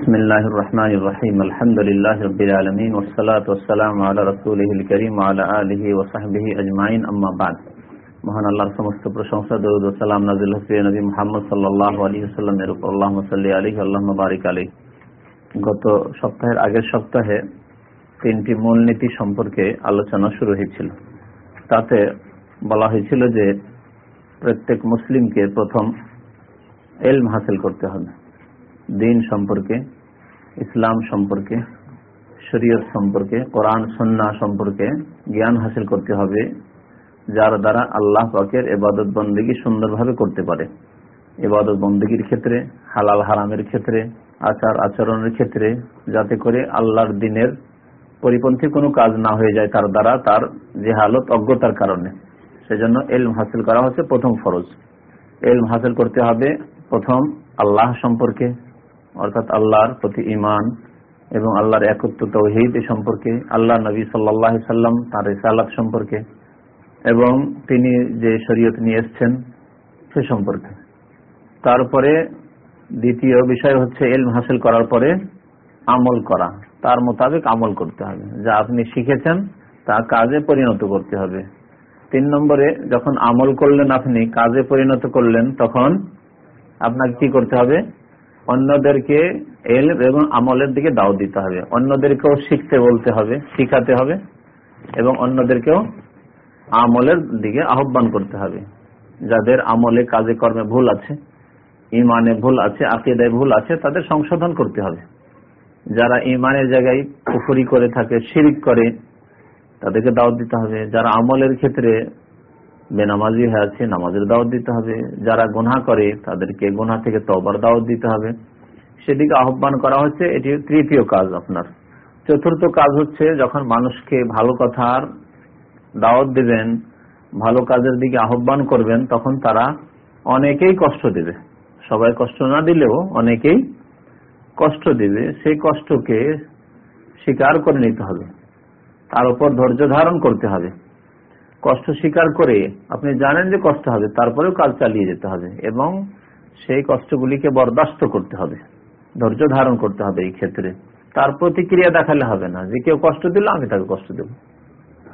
بسم الله الرحمن الرحيم الحمد لله رب العالمين والصلاة والسلام على رسوله الكريم وعلى آله وصحبه أجمعين أما بعد মহান আল্লাহর সমস্ত প্রশংসা দরুদ ও সালাম নাজিল হচ্ছে নবী মুহাম্মদ সাল্লাল্লাহু আলাইহি ওয়াসাল্লামের উপর আল্লাহুম্মা সাল্লি আলাইহি আল্লাহুম্মা বারিক আলাইহি গত সপ্তাহের আগের সপ্তাহে তিনটি মূলনীতি সম্পর্কে আলোচনা শুরু হয়েছিল তাতে বলা হয়েছিল যে প্রত্যেক মুসলিমকে প্রথম এলম হাসিল করতে হবে দিন সম্পর্কে, ইসলাম সম্পর্কে, শরীয়ত সম্পর্কে, কোরআন সন্না সম্পর্কে জ্ঞান হাসিল করতে হবে, যার দ্বারা আল্লাহ পাকের এবাদত বন্দীগী সুন্দরভাবে করতে পারে। এবাদত বন্দীগীর ক্ষেত্রে, হালাল হারামের ক্ষেত্রে, আচার আচরণের ক্ষেত্রে, যাতে করে আল্লাহর দিনের পরিপন্থী কোনো কাজ না হয়ে যায় তার দ্বারা তার যে হালত অজ্ঞতার কারণে। সেজন্য এলম হাসিল করা হচ্ছে প্রথম ফরজ। এলম হাসিল করতে হবে প্রথম আল্লাহ সম্পর্কে অর্থাৎ আল্লাহর প্রতি ইমান এবং আল্লাহর একত্র তৌহিদ সম্পর্কে, আল্লাহ নবী সাল্লাহ সাল্লাম তার রিসালাত সম্পর্কে এবং তিনি যে শরীয়ত নিয়ে এসছেন সে সম্পর্কে। তারপরে দ্বিতীয় বিষয় হচ্ছে এলম হাসিল করার পরে আমল করা। তার মোতাবেক আমল করতে হবে। যা আপনি শিখেছেন তা কাজে পরিণত করতে হবে। তিন নম্বরে, যখন আমল করলেন আপনি, কাজে পরিণত করলেন, তখন আপনাকে কি করতে হবে? অন্যদেরকে এল এবং আমলের দিকে দাও দিতে হবে। অন্যদেরকেও শিখতে বলতে হবে, শিখাতে হবে এবং অন্যদেরকেও আমলের দিকে আহ্বান করতে হবে। যাদের আমলে কাজে কর্মে ভুল আছে ইমানে ভুল আছে, আকিদায় ভুল আছে, তাদের সংশোধন করতে হবে। যারা ইমানের জায়গায় পুকুরি করে থাকে, শিরিক করে, তাদেরকে দাওয়াত দিতে হবে। যারা আমলের ক্ষেত্রে বেনামাজি হয়ে আছে, নামাজের দাওয়াত দিতে হবে। যারা গুনা করে, তাদেরকে গুনা থেকে তবার দাওয়াত দিতে হবে। সেদিকে আহ্বান করা হচ্ছে, এটি তৃতীয় কাজ আপনার। চতুর্থ কাজ হচ্ছে, যখন মানুষকে ভালো কথার দাওয়াত দিবেন, ভালো কাজের দিকে আহ্বান করবেন, তখন তারা অনেকেই কষ্ট দেবে। সবাই কষ্ট না দিলেও অনেকেই কষ্ট দিবে। সেই কষ্টকে স্বীকার করে নিতে হবে। তার উপর ধৈর্য ধারণ করতে হবে। কষ্ট স্বীকার করে আপনি জানেন যে কষ্ট হবে, তারপরেও কাজ চালিয়ে যেতে হবে এবং সেই কষ্টগুলিকে বরদাস্ত করতে হবে, ধৈর্য ধারণ করতে হবে এই ক্ষেত্রে। তার প্রতিক্রিয়া দেখালে হবে না যে কেউ কষ্ট দিল, আমি তাকে কষ্ট দেব।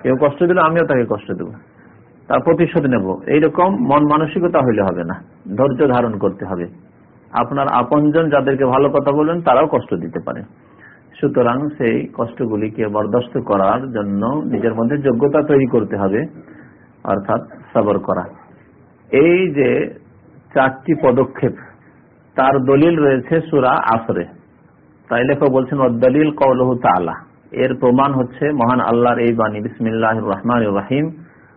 কেউ কষ্ট দিল, আমিও তাকে কষ্ট দেব। তার প্রতিশোধ নেব। এইরকম মন মানসিকতা হইলে হবে না, ধৈর্য ধারণ করতে হবে। আপনার আপনজন যাদেরকে ভালো কথা বলবেন তারাও কষ্ট দিতে পারে। সুতরাং সেই কষ্টগুলিকে বরদাস্ত করার জন্য নিজের মধ্যে যোগ্যতা তৈরি করতে হবে, অর্থাৎ সবর করা। এই যে চারটি পদক্ষেপ, তার দলিল রয়েছে সুরা আসরে। তাই লেখক বলছেন দলিল কৌলহ তালা এর প্রমাণ হচ্ছে মহান আল্লাহর এই বাণী বিসমিল্লাহ রহমান রাহিম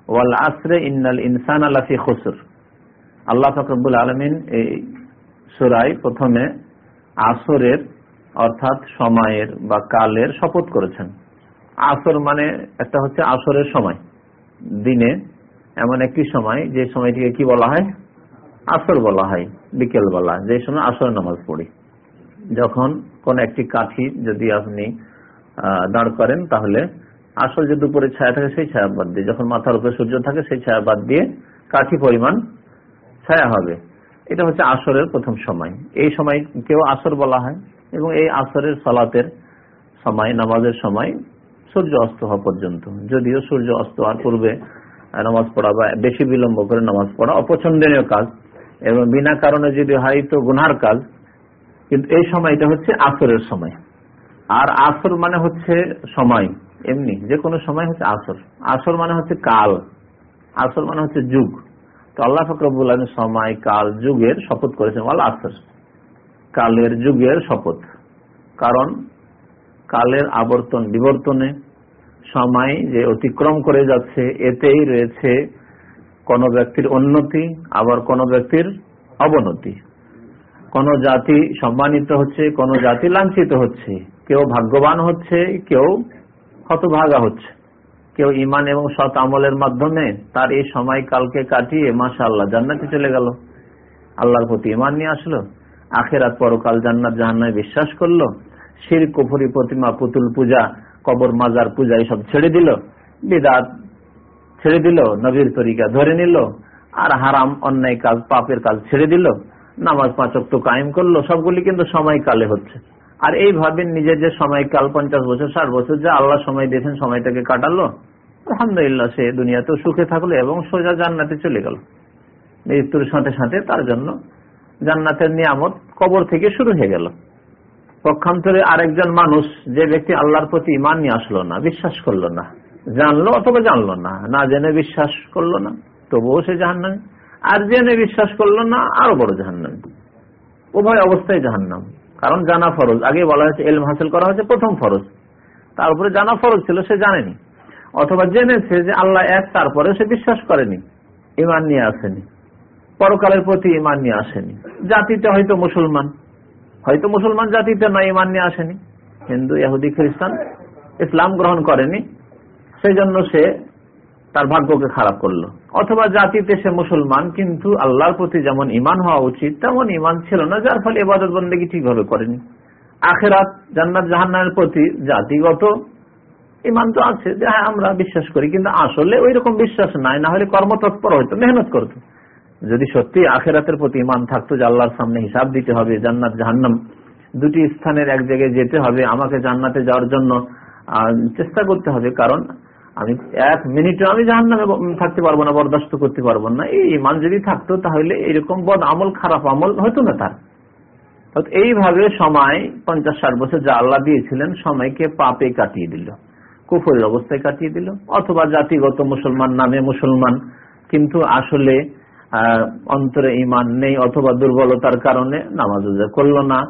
ওয়াল আসরে ইন্নাল ইনসান আলাফি খসুর আল্লাহ ফকরবুল আলমিন এই সুরাই প্রথমে আসরের অর্থাৎ সময়ের বা কালের শপথ করেছেন। আসর মানে একটা হচ্ছে আসরের সময়। দিনে এমন একটি সময়, যে সময়টিকে কি বলা হয়? আসর বলা হয় বিকেল বলা যে সময় আসর নামাজ পড়ি। যখন কোন একটি কাঠি যদি আপনি দাঁড় করেন, তাহলে আসল যে দুপুরে ছায়া থাকে, সেই ছায়া বাদ দিয়ে, যখন মাথার উপরে সূর্য থাকে, সেই ছায়া বাদ দিয়ে কাঠি পরিমাণ ছায়া হবে। এটা হচ্ছে আসরের প্রথম সময়। এই সময় কেউ আসর বলা হয়। এবং এই আসরের সালাতের সময়, নামাজের সময় সূর্য অস্ত হওয়া পর্যন্ত। যদিও সূর্য অস্ত হওয়ার পূর্বে নামাজ পড়া বা বেশি বিলম্ব করে নামাজ পড়া অপছন্দনীয় কাজ এবং বিনা কারণে যদি হয় তো গুনার কাজ। কিন্তু এই সময়টা হচ্ছে আসরের সময়। আর আসর মানে হচ্ছে সময়, এমনি। যে কোনো সময় হচ্ছে আসর। আসর মানে হচ্ছে কাল। আসর মানে হচ্ছে যুগ। তো আল্লাহ ফকরবুল সময়, কাল, যুগের শপথ করেছেন আল্লাহ আসর। কালের যুগের শপথ। কারণ কালের আবর্তন বিবর্তনে সময় যে অতিক্রম করে যাচ্ছে, এতেই রয়েছে কোন ব্যক্তির উন্নতি, আবার কোন ব্যক্তির অবনতি। কোন জাতি সম্মানিত হচ্ছে, কোন জাতি লাঞ্ছিত হচ্ছে। কেউ ভাগ্যবান হচ্ছে, কেউ হতভাগা হচ্ছে। কেউ ইমান এবং সৎ আমলের মাধ্যমে তার এই সময় কালকে কাটিয়ে মাসা আল্লাহ জান্নাতে চলে গেল। আল্লাহর প্রতি ইমান নিয়ে আসলো। আখেরাত পরকাল জান্নাত জাহান্নায় বিশ্বাস করল শির কুফুরি প্রতিমা, পুতুল পূজা, কবর, মাজার পূজা এইসব ছেড়ে দিল। বিদাত ছেড়ে দিল, নবীর তরিকা ধরে নিল, আর হারাম, অন্যায় কাজ, পাপের কাজ ছেড়ে দিল। নামাজ পাঁচক তো কায়েম করল, সবগুলি কিন্তু সময়কালে হচ্ছে। আর এইভাবে নিজের যে সময়কাল, পঞ্চাশ বছর, ষাট বছর যে আল্লাহ সময় দিয়েছেন, সময়টাকে কাটালো। আলহামদুলিল্লাহ সে দুনিয়াতেও সুখে থাকল এবং সোজা জান্নাতে চলে গেল। মৃত্যুর সাথে সাথে তার জন্য জান্নাতের নিয়ামত কবর থেকে শুরু হয়ে গেল। পক্ষান্তরে আরেকজন মানুষ, যে ব্যক্তি আল্লাহর প্রতি ইমান নিয়ে আসলো না, বিশ্বাস করল না, জানলো অথবা জানলো না না জেনে বিশ্বাস করল না, তবুও সে জাহান্নামী। আর জেনে বিশ্বাস করল না, আরও বড় জাহান্নামী। উভয় অবস্থায় জাহান্নাম। কারণ জানা ফরজ। আগে বলা হয়েছে এলম হাসিল করা হয়েছে প্রথম ফরজ। তার উপরে জানা ফরজ ছিল, সে জানেনি। অথবা জেনেছে যে আল্লাহ এক তারপরে সে বিশ্বাস করেনি। ইমান নিয়ে আসেনি। পরকালের প্রতি ইমান নিয়ে আসেনি। জাতিতে হয়তো মুসলমান। হয়তো মুসলমান জাতিতে নয় ইমান নিয়ে আসেনি। হিন্দু, ইহুদি, খ্রিস্টান ইসলাম গ্রহণ করেনি। সেই জন্য সে তার ভাগ্যকে খারাপ করল। অথবা জাতিতে সে মুসলমান, কিন্তু আল্লাহর প্রতি যেমন ইমান হওয়া উচিত, তেমন ইমান ছিল না, যার ফলে এবাদত বন্দী ঠিকভাবে করেনি। আখেরাত, জান্নাত, জাহান্নামের প্রতি জাতিগত ইমান তো আছে, যে হ্যাঁ আমরা বিশ্বাস করি, কিন্তু আসলে ওই রকম বিশ্বাস নাই, না হলে কর্মতৎপর হইতো মেহনত করতো। যদি সত্যি আখেরাতের প্রতি ইমান থাকতো যে আল্লাহর সামনে হিসাব দিতে হবে, জান্নাত, জাহান্নাম, দুটি স্থানের এক জায়গায় যেতে হবে, আমাকে জান্নাতে যাওয়ার জন্য চেষ্টা করতে হবে। কারণ আমি এক মিনিটে আমি জাহান নামে থাকতে পারব না, বরদাস্ত করতে পারব না। এই ইমান যদি থাকতো তাহলে এরকম বদ আমল খারাপ আমল হতো না তার। এইভাবে সময়, পঞ্চাশ ষাট বছর যা আল্লাহ দিয়েছিলেন, সময়কে পাপে কাটিয়ে দিল, কুফরের অবস্থায় কাটিয়ে দিল, অথবা জাতিগত মুসলমান নামে মুসলমান। কিন্তু আসলে অন্তরে ইমান নেই অথবা দুর্বলতার কারণে নামাজ করল না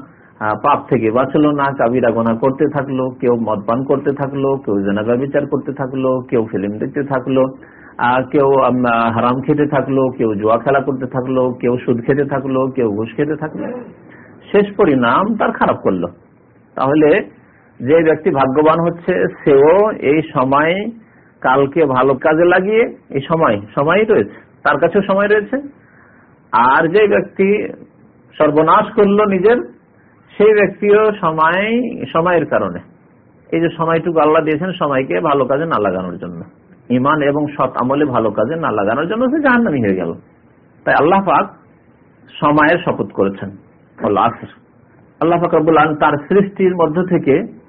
পাপ থেকে বাঁচলো না কাবিরা গোনা করতে থাকল, কেউ মদ পান করতে থাকল, কেউ জেনাগা বিচার করতে থাকল, কেউ ফিল্ম দেখতে থাকল কেউ হারাম খেতে থাকল, কেউ জুয়া খেলা করতে থাকল, কেউ সুদ খেতে থাকল, কেউ ঘুষ খেতে থাকল। শেষ পরিণাম তার খারাপ করল। তাহলে যে ব্যক্তি ভাগ্যবান হচ্ছে, সেও এই সময় কালকে ভালো কাজে লাগিয়ে, এই সময়, সময়ই রয়েছে। তার কাছেও সময় রয়েছে। আর যে ব্যক্তি সর্বনাশ করল নিজের, সেই ব্যক্তিও সময়, সময়ের কারণে। এই যে সময়টুকু আল্লাহ দিয়েছেন সময়কে ভালো কাজে না লাগানোর জন্য। ইমান এবং সৎ আমলে ভালো কাজে না লাগানোর জন্য সে জাহান্নামি হয়ে গেল। তাই আল্লাহ পাক সময়ের শপথ করেছেন। আল্লাহ ফাকরুল তার সৃষ্টির মধ্য থেকে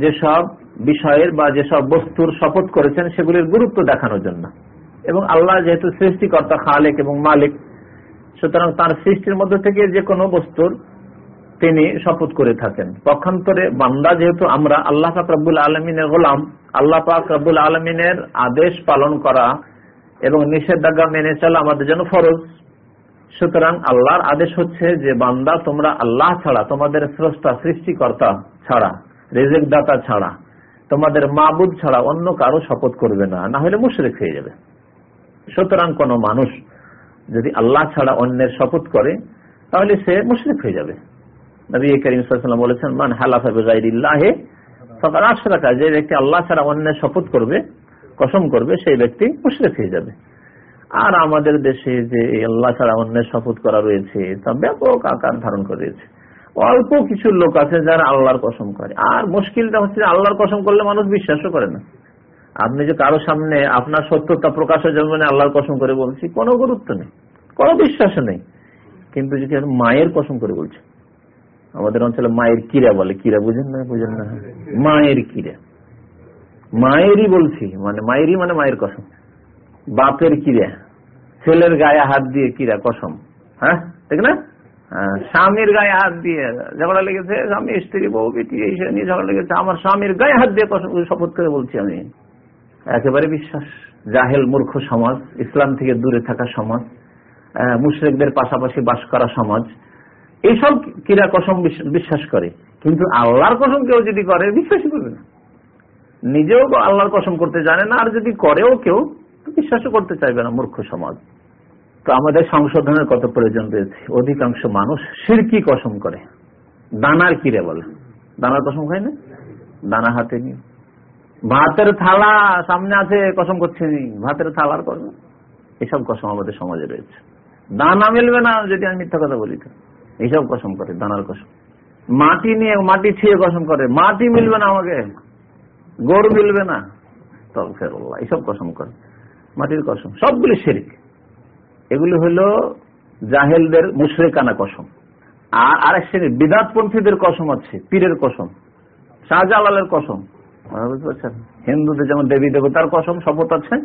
যেসব বিষয়ের বা যেসব বস্তুর শপথ করেছেন সেগুলির গুরুত্ব দেখানোর জন্য। এবং আল্লাহ যেহেতু সৃষ্টিকর্তা, খালেক এবং মালিক, সুতরাং তার সৃষ্টির মধ্যে থেকে যে কোনো বস্তুর তিনি শপথ করে থাকেন। পক্ষান্তরে বান্দা যেহেতু আমরা, আল্লাহ পাক রব্বুল আলমিনের গোলাম, আল্লাহ পাক রব্বুল আলমিনের আদেশ পালন করা এবং নিষেধাজ্ঞা মেনে চলা আমাদের জন্য ফরজ। সুতরাং আল্লাহর আদেশ হচ্ছে যে, বান্দা তোমরা আল্লাহ ছাড়া, তোমাদের স্রষ্টা, সৃষ্টিকর্তা ছাড়া রেজেক দাতা ছাড়া, তোমাদের মাবুদ ছাড়া অন্য কারও শপথ করবে না না হলে মুশরেক হয়ে যাবে। সুতরাং কোন মানুষ যদি আল্লাহ ছাড়া অন্যের শপথ করে, তাহলে সে মুশরিক হয়ে যাবে। নবী করিম বলেছেন, মান হালাফা যে ব্যক্তি আল্লাহ ছাড়া অন্যের শপথ করবে, কসম করবে, সেই ব্যক্তি মুশরিক হয়ে যাবে। আর আমাদের দেশে যে আল্লাহ ছাড়া অন্যের শপথ করা রয়েছে, তা ব্যাপক আকার ধারণ করেছে অল্প কিছু লোক আছে যারা আল্লাহর কসম করে। আর মুশকিলটা হচ্ছে আল্লাহর কসম করলে মানুষ বিশ্বাসও করে না। আপনি যে কারও সামনে আপনার সত্যতা প্রকাশের জন্য আল্লাহর কসম করে বলছি কোনো গুরুত্ব নেই কোনো বিশ্বাস নেই। কিন্তু যদি মায়ের কসম করে বলছে আমাদের অঞ্চলে মায়ের কিরা বলে কিরা বুঝেন না বুঝেন না। মায়ের কিরা মায়েরই বলছি মানে মায়েরই মানে মায়ের কসম। বাপের কিরা ছেলের গায়ে হাত দিয়ে কিরা কসম হ্যাঁ? ঠিক না? হ্যাঁ, স্বামীর গায়ে হাত দিয়ে ঝগড়া লেগেছে স্বামী স্ত্রী বউ বেটি এই নিয়ে ঝগড়া লেগেছে আমার স্বামীর গায়ে হাত দিয়ে কসম শপথ করে বলছি আমি। একেবারে বিশ্বাস। জাহেল, মূর্খ সমাজ, ইসলাম থেকে দূরে থাকা সমাজ মুশ্রেকদের পাশাপাশি বাস করা সমাজ। এইসব কিরা কসম বিশ্বাস করে। কিন্তু আল্লাহর কসম কেউ যদি করে, বিশ্বাসই করবে না। নিজেও আল্লাহর কসম করতে জানে না, আর যদি করেও কেউ বিশ্বাসও করতে চাইবে না মূর্খ সমাজ। তো আমাদের সংশোধনের কত প্রয়োজন রয়েছে? অধিকাংশ মানুষ সিরকি কসম করে। দানার কিরে বলে? দানার কসম খায় না? দানা হাতে নিয়ে। ভাতের থালা সামনে আছে, কসম করছে ভাতের থালার কসম। এসব কসম আমাদের সমাজে রয়েছে। দানা মিলবে না যদি আমি মিথ্যা কথা বলি তো। এইসব কসম করে, দানার কসম। মাটি নিয়ে মাটি ছিঁড়ে কসম করে। মাটি মিলবে না আমাকে। গরু মিলবে না। তফেরুল্লাহ এইসব কসম করে। মাটির কসম। সবগুলি শেরিক। এগুলি হলো জাহেলদের মুশরেকানা কসম। আর আরেক শ্রেণির বিদাতপন্থীদের কসম আছে, পীরের কসম, শাহজালালের কসম। বুঝতে পারছেন? হিন্দুদের যেমন দেবী দেবতার কসম শপথ আছে,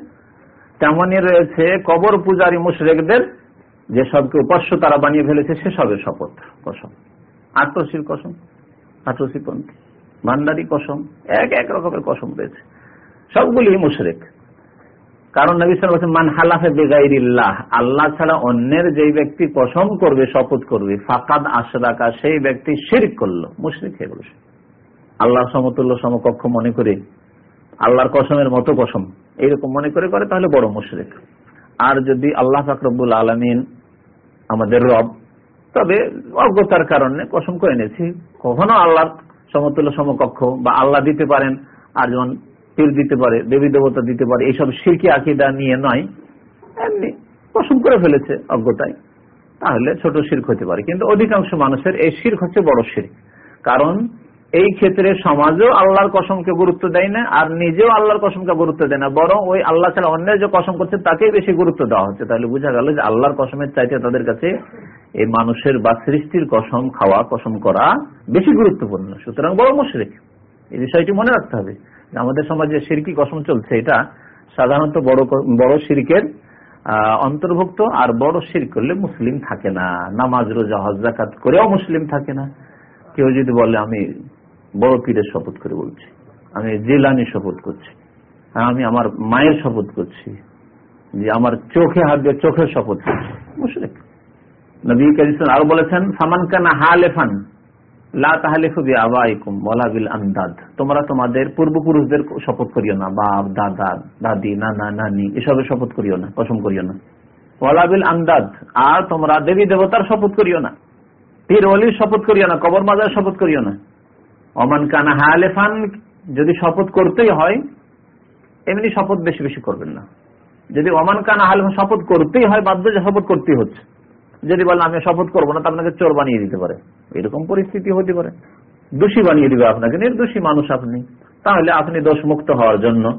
তেমনই রয়েছে কবর পূজারী মুশরেকদের যে সবকে উপাস্য তারা বানিয়ে ফেলেছে, সেসবের শপথ কসম। আটরসির কসম, আটরসি পন্থী, ভান্ডারি কসম, এক এক রকমের কসম রয়েছে। সবগুলি মুশরেক। কারণ নবী সাল মান হালাফে বেগাইরিল্লাহ, আল্লাহ ছাড়া অন্যের যেই ব্যক্তি কসম করবে, শপথ করবে, ফাকাদ আশরাকা, সেই ব্যক্তি শিরিক করল। মুশরিক হয়ে গেল আল্লাহর সমতুল্য সমকক্ষ মনে করে, আল্লাহর কসমের মতো কসম, এইরকম মনে করে করে তাহলে বড় মুশরিক। আর যদি আল্লাহ ফাকরবুল আলমিন আমাদের রব, তবে অজ্ঞতার কারণে কসম করে এনেছি। কখনো আল্লাহর সমতুল্য সমকক্ষ বা আল্লাহ দিতে পারেন, আর যেমন পীর দিতে পারে, দেবী দেবতা দিতে পারে, এইসব সিরকি আকিদা নিয়ে নয়, এমনি কসম করে ফেলেছে অজ্ঞতায়। তাহলে ছোট শির্ক হতে পারে। কিন্তু অধিকাংশ মানুষের এই শির্ক হচ্ছে বড় শির্ক কারণ এই ক্ষেত্রে সমাজও আল্লাহর কসমকে গুরুত্ব দেয় না, আর নিজেও আল্লাহর কসমকে গুরুত্ব দেয় না, বরং ওই আল্লাহ ছাড়া অন্যের যে কসম করছে তাকেই বেশি গুরুত্ব দেওয়া হচ্ছে। তাহলে বোঝা গেল যে আল্লাহর কসমের চাইতে তাদের কাছে এই মানুষের বা সৃষ্টির কসম খাওয়া, কসম করা বেশি গুরুত্বপূর্ণ। সুতরাং বড় মুশরিক। এই বিষয়টি মনে রাখতে হবে আমাদের সমাজে সিরকি কসম চলছে। এটা সাধারণত বড় বড় সিরকের অন্তর্ভুক্ত, আর বড় শির করলে মুসলিম থাকে না। নামাজ, রোজা, হজ করেও মুসলিম থাকে না। কেউ যদি বলে আমি বড় পীরের শপথ করে বলছি। আমি জেলানি শপথ করছি। আমি আমার মায়ের শপথ করছি যে আমার চোখে হাত দিয়ে চোখের শপথ করছি। মুশরিক। নবী কারিম আরও বলেছেন সামান কানা হালেফান তোমরা তোমাদের পূর্বপুরুষদের শপথ করিও না। বাপ, দাদা, দাদি, নানা, নানি, এসবের শপথ করিও না, কসম করিও না। ওয়ালাবিল আন্দাদ আর তোমরা দেবী দেবতার শপথ করিও না। পীর অলির শপথ করিও না কবর মাজার শপথ করিও না। অমান কানা হালেফান, যদি শপথ করতেই হয়, এমনি শপথ বেশি বেশি করবেন না। যদি অমান কানা হালেফান শপথ করতেই হয় বাধ্য যে শপথ করতেই হচ্ছে। যদি বলেন, আমি শপথ করব না তা আপনাকে চোর বানিয়ে দিতে পারে। এরকম পরিস্থিতি হতে পারে। দোষী বানিয়ে দিবে আপনাকে, নির্দোষী মানুষ আপনি। তাহলে আপনি দোষ মুক্ত হওয়ার জন্য,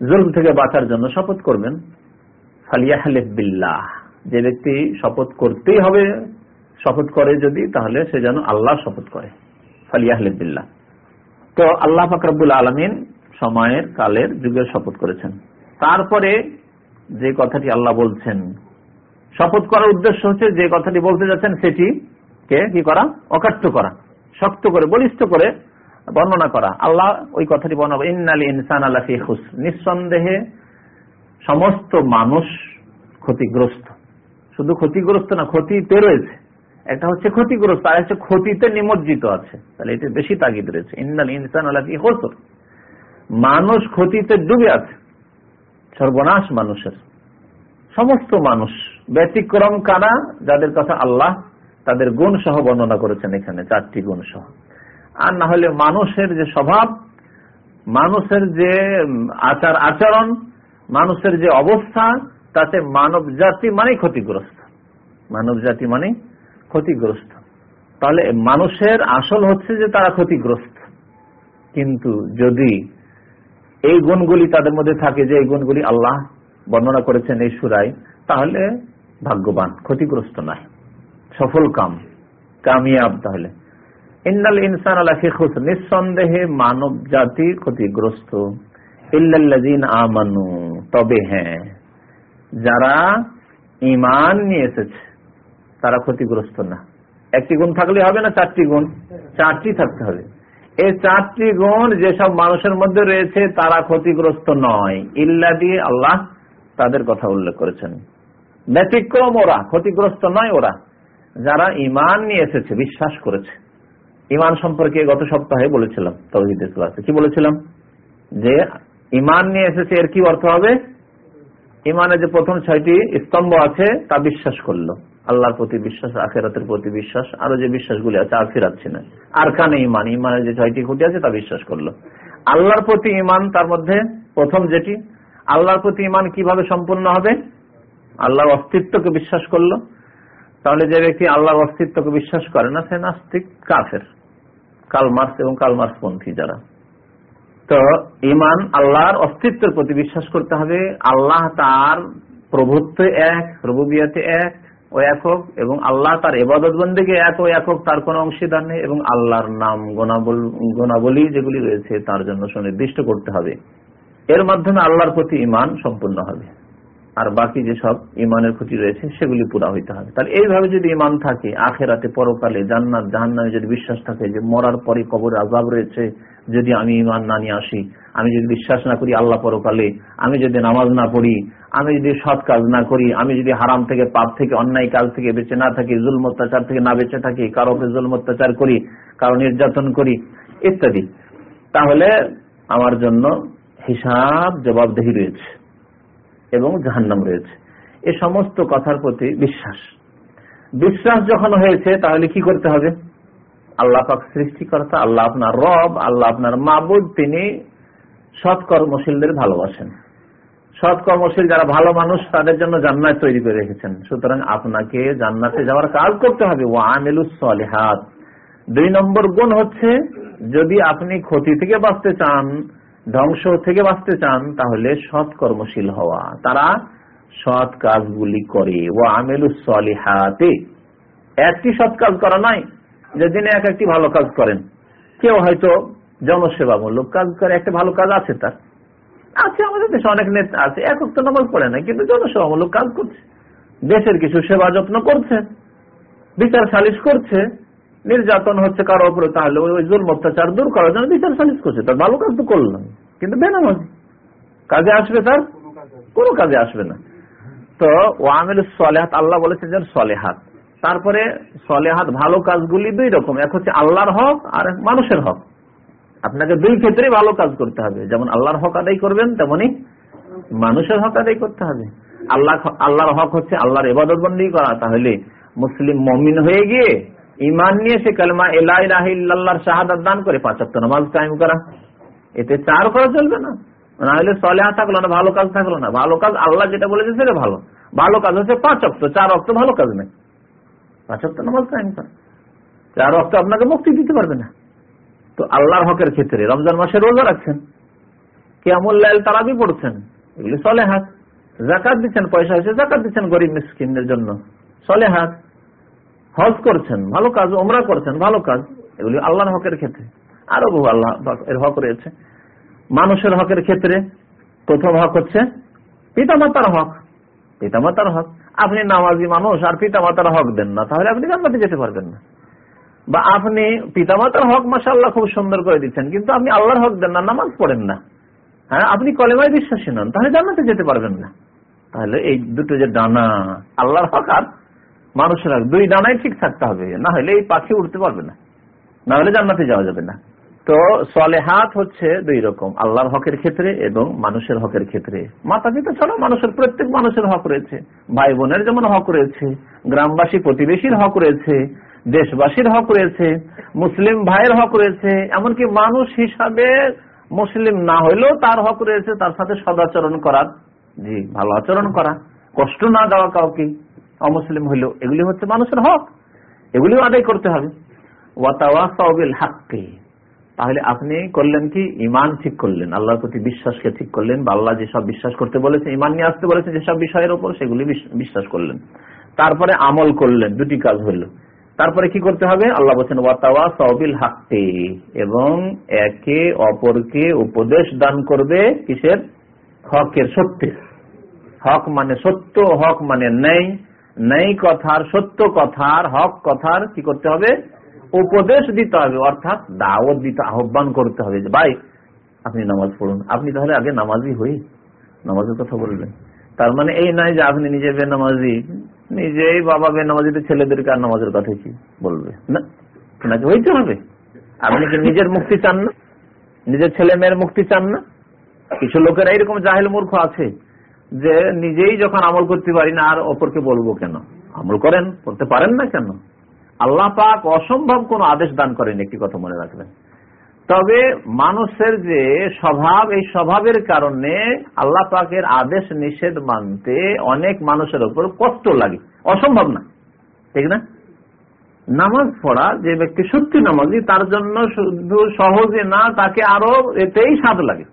জুলম থেকে বাঁচার জন্য শপথ করবেন। বিল্লাহ। যে ব্যক্তি শপথ করতেই হবে, শপথ করে যদি, তাহলে সে যেন আল্লাহ শপথ করে। বিল্লাহ তো আল্লাহ ফাকরাবুল আলমিন সময়ের, কালের যুগের শপথ করেছেন। তারপরে যে কথাটি আল্লাহ বলছেন, শপথ করার উদ্দেশ্য হচ্ছে যে কথাটি বলতে যাচ্ছেন, সেটি কে? কি করা? অকাট্য করা। শক্ত করে, বলিষ্ঠ করে বর্ণনা করা। আল্লাহ ওই কথাটি বর্ণনা ইন্নালি ইনসান আল্লাহ হুস নিঃসন্দেহে সমস্ত মানুষ ক্ষতিগ্রস্ত। শুধু ক্ষতিগ্রস্ত না, ক্ষতিতে রয়েছে। একটা হচ্ছে ক্ষতিগ্রস্ত, আর হচ্ছে ক্ষতিতে নিমজ্জিত আছে। তাহলে এটা বেশি তাগিদ রয়েছে। ইন্নাল ইনসান আল্লাহ হোসর মানুষ ক্ষতিতে ডুবে আছে। সর্বনাশ মানুষের। সমস্ত মানুষ। ব্যতিক্রম কারা? যাদের কথা আল্লাহ তাদের গুণ সহ বর্ণনা করেছেন এখানে, চারটি গুণ সহ আর না হলে মানুষের যে স্বভাব, মানুষের যে আচার আচরণ, মানুষের যে অবস্থা, তাতে মানব জাতি মানে ক্ষতিগ্রস্ত। মানব জাতি মানে ক্ষতিগ্রস্ত। তাহলে মানুষের আসল হচ্ছে যে তারা ক্ষতিগ্রস্ত। কিন্তু যদি এই গুণগুলি তাদের মধ্যে থাকে যে এই গুণগুলি আল্লাহ বর্ণনা করেছেন এই সুরায়, তাহলে ভাগ্যবান, ক্ষতিগ্রস্ত নাই। সফল কাম, কামিয়াব তাহলে। ইন্দাল ইনসান আল্লাহ নিঃসন্দেহে মানব জাতি ক্ষতিগ্রস্ত। ইল্লাল্লাযীন আমানু, তবে হ্যাঁ যারা ইমান নিয়ে এসেছে তারা ক্ষতিগ্রস্ত না। একটি গুণ থাকলে হবে না, চারটি গুণ? চারটি থাকতে হবে। এই চারটি গুণ যেসব মানুষের মধ্যে রয়েছে, তারা ক্ষতিগ্রস্ত নয়। ইল্লা দিয়ে আল্লাহ তাদের কথা উল্লেখ করেছেন। ব্যতিক্রম ওরা, ক্ষতিগ্রস্ত নয় ওরা। যারা ইমান নিয়ে এসেছে, বিশ্বাস করেছে। ইমান সম্পর্কে গত সপ্তাহে বলেছিলাম ক্লাসে কি বলেছিলাম? যে ইমান নিয়ে এসেছে, এর কি অর্থ হবে? ইমানের যে প্রথম ছয়টি স্তম্ভ আছে, তা বিশ্বাস করল। আল্লাহর প্রতি বিশ্বাস, আখেরাতের প্রতি বিশ্বাস, আরও যে বিশ্বাসগুলি আছে আর ফিরাচ্ছি না আর কানে ইমান ইমানের যে ছয়টি খুঁটি আছে তা বিশ্বাস করল। আল্লাহর প্রতি ইমান তার মধ্যে প্রথম যেটি, আল্লাহর প্রতি ইমান কীভাবে সম্পূর্ণ হবে? আল্লাহর অস্তিত্বকে বিশ্বাস করল। তাহলে যে ব্যক্তি আল্লাহর অস্তিত্বকে বিশ্বাস করে না, সে নাস্তিক, কাফের। কালমার্স এবং কালমার্স পন্থী যারা। তো ইমান আল্লাহর অস্তিত্বের প্রতি বিশ্বাস করতে হবে। আল্লাহ তার প্রভুত্ব এক প্রভুবিয়াতে এক ও একক এবং আল্লাহ তার এবাদত বন্দীকে এক ও একক তার কোন অংশীদার নেই এবং আল্লাহর নাম গোনাবলী যেগুলি রয়েছে তার জন্য সুনির্দিষ্ট করতে হবে। এর মাধ্যমে আল্লাহর প্রতি ইমান সম্পূর্ণ হবে। আর বাকি যে সব ইমানের ক্ষতি রয়েছে, সেগুলি পুরা হইতে হবে। তাহলে এইভাবে যদি ইমান থাকে, আখেরাতে পরকালে জান্নাত, জাহান্নামে যদি বিশ্বাস থাকে যে মরার পরে কবর আজাব রয়েছে যদি আমি ইমান না নিয়ে আসি, আমি যদি বিশ্বাস না করি আল্লাহ পরকালে, আমি যদি নামাজ না পড়ি, আমি যদি সৎ কাজ না করি, আমি যদি হারাম থেকে, পাপ থেকে, অন্যায় কাজ থেকে বেঁচে না থাকি জুল অত্যাচার থেকে না বেঁচে থাকি কারও জুল অত্যাচার করি, কারও নির্যাতন করি, ইত্যাদি, তাহলে আমার জন্য হিসাব জবাবদেহি রয়েছে এবং জাহান্নাম রয়েছে। এ সমস্ত কথার প্রতি বিশ্বাস। বিশ্বাস যখন হয়েছে, তাহলে কি করতে হবে? আল্লাহ পাক সৃষ্টিকর্তা, আল্লাহ আপনার রব, আল্লাহ আপনার মাবুদ, তিনি সৎকর্মশীলদের ভালোবাসেন। সৎকর্মশীল যারা ভালো মানুষ, তাদের জন্য জান্নাত তৈরি করে রেখেছেন। সুতরাং আপনাকে জান্নাতে যাওয়ার কাজ করতে হবে। ও আমিলুসলিহাত দুই নম্বর গুণ হচ্ছে, যদি আপনি ক্ষতি থেকে বাঁচতে চান, ধ্বংস থেকে বাঁচতে চান, তাহলে সৎ কর্মশীল হওয়া। তারা সৎ কাজগুলি করে। ও আমেলুসলিহাতে একটি সৎ কাজ করা নয় যে দিনে এক একটি ভালো কাজ করেন। কেউ হয়তো জনসেবামূলক কাজ করে, একটা ভালো কাজ আছে তার। আছে আমাদের দেশে অনেক নেতা আছে একক তো নামাজ পড়ে না কিন্তু জনসেবামূলক কাজ করছে। দেশের কিছু সেবা যত্ন করছে, বিচার সালিশ করছে, নির্যাতন হচ্ছে কারও উপরে, তাহলে ওই জুল অত্যাচার দূর করার জন্য বিচার সালিশ করছে। তার ভালো কাজ তো করলাম কিন্তু বেনামাজি। কাজে আসবে তার? কোনো কাজে আসবে না। তো ও আমির সলেহাত, আল্লাহ বলেছে যে সলেহাত। তারপরে সলেহাত ভালো কাজগুলি দুই রকম। এক হচ্ছে আল্লাহর হক আর মানুষের হক। আপনাকে দুই ক্ষেত্রে ভালো কাজ করতে হবে। যেমন আল্লাহর হক আদায় করবেন, তেমনি মানুষের হক আদায় করতে হবে। আল্লাহ আল্লাহর হক হচ্ছে আল্লাহর এবাদত বন্দী করা। তাহলে মুসলিম মমিন হয়ে গিয়ে ইমান নিয়ে সে কালমা এলাই রাহিল্লাহর শাহাদ দান করে পাঁচাত্তর নামাজ কায়েম করা। এতে চার করা চলবে না। না হলে সলেহা থাকল না, ভালো কাজ থাকল না। ভালো কাজ আল্লাহ যেটা বলেছে সেটা ভালো। ভালো কাজ হচ্ছে পাঁচ অক্ত চার অক্ট ভালো কাজ নেই। পাঁচ অক্ট নামাজ কায়েম করা। চার অক্ট আপনাকে মুক্তি দিতে পারবে না। তো আল্লাহর হকের ক্ষেত্রে রমজান মাসে রোজা রাখছেন। কেমন লাইল তারাবি পড়ছেন। এগুলি সলে হাত জাকাত দিচ্ছেন, পয়সা হয়েছে জাকাত দিচ্ছেন গরিব মিসকিনদের জন্য। সলে হাত হজ করছেন, ভালো কাজ ওমরা করছেন, ভালো কাজ। এগুলি আল্লাহর হকের ক্ষেত্রে। আরও বহু আল্লাহ এর হক রয়েছে। মানুষের হকের ক্ষেত্রে প্রথম হক হচ্ছে পিতামাতার হক। পিতামাতার হক। আপনি নামাজি মানুষ আর পিতামাতার হক দেন না, তাহলে আপনি জান্নাতে যেতে পারবেন না। বা আপনি পিতামাতার হক মাসাল্লাহ খুব সুন্দর করে দিচ্ছেন, কিন্তু আপনি আল্লাহর হক দেন না, নামাজ পড়েন না। হ্যাঁ আপনি কলেমায় বিশ্বাসী নন, তাহলে জান্নাতে যেতে পারবেন না। তাহলে এই দুটো যে ডানা, আল্লাহর হক আর মানুষের হক, দুই ডানাই ঠিক থাকতে হবে, না হলে এই পাখি উঠতে পারবে না না হলে জান্নাতে যাওয়া যাবে না। তো সলেহাত হচ্ছে দুই রকম, আল্লাহর হকের ক্ষেত্রে এবং মানুষের হকের ক্ষেত্রে। মাতা পিতা ছাড়া মানুষের, প্রত্যেক মানুষের হক রয়েছে। ভাই বোনের যেমন হক রয়েছে, গ্রামবাসী, প্রতিবেশীর হক রয়েছে, দেশবাসীর হক রয়েছে, মুসলিম ভাইয়ের হক রয়েছে, এমনকি মানুষ হিসাবে মুসলিম না হইলেও তার হক রয়েছে, তার সাথে সদাচরণ করার জি, ভালো আচরণ করা। কষ্ট না দেওয়া কাউকে, অমুসলিম হইলেও। এগুলি হচ্ছে মানুষের হক। এগুলিও আদায় করতে হবে। ওয়াতাওয়াসাবিল হাক্কি। তাহলে আপনি করলেন কি? ইমান ঠিক করলেন। আল্লাহর প্রতি বিশ্বাসকে ঠিক করলেন বা আল্লাহ যেসব বিশ্বাস করতে বলেছে ইমান নিয়ে আসতে বলেছে, যেসব বিষয়ের উপর সেগুলি বিশ্বাস করলেন। তারপরে আমল করলেন, দুটি কাজ হইল তারপরে কি করতে হবে? আল্লাহ বলছেন ওয়াতাওয়া সবিল হাক্তে এবং একে অপরকে উপদেশ দান করবে কিসের? হকের সত্যের হক মানে সত্য, হক মানে নেই নেই কথার সত্য কথার, হক কথার কি করতে হবে? উপদেশ দিতে হবে, অর্থাৎ দাওয়াত দিতে, আহ্বান করতে হবে যে, ভাই, আপনি নামাজ পড়ুন। আপনি তাহলে আগে নামাজি হই। নামাজের কথা বলবেন তার মানে এই নয় যে আপনি নিজে বেনামাজি নিজেই বাবা বেনামাজিতে ছেলেদেরকে আর নামাজের কথা কি বলবে? না হইতে হবে। আপনি কি নিজের মুক্তি চান না? নিজের ছেলে মেয়ের মুক্তি চান না? কিছু লোকের এইরকম জাহেল মূর্খ আছে যে নিজেই যখন আমল করতে পারি না, আর অপরকে বলব কেন? আমল করেন, করতে পারেন না কেন? আল্লাহ পাক অসম্ভব কোন আদেশ দান করেন একটি কথা মনে রাখবেন। তবে মানুষের যে স্বভাব এই স্বভাবের কারণে আল্লাহ পাকের আদেশ নিষেধ মানতে অনেক মানুষের উপর কষ্ট লাগে। অসম্ভব না। ঠিক না? নামাজ পড়া যে ব্যক্তি সত্যি নামাজি তার জন্য শুধু সহজে না তাকে আরও এতেই স্বাদ লাগে।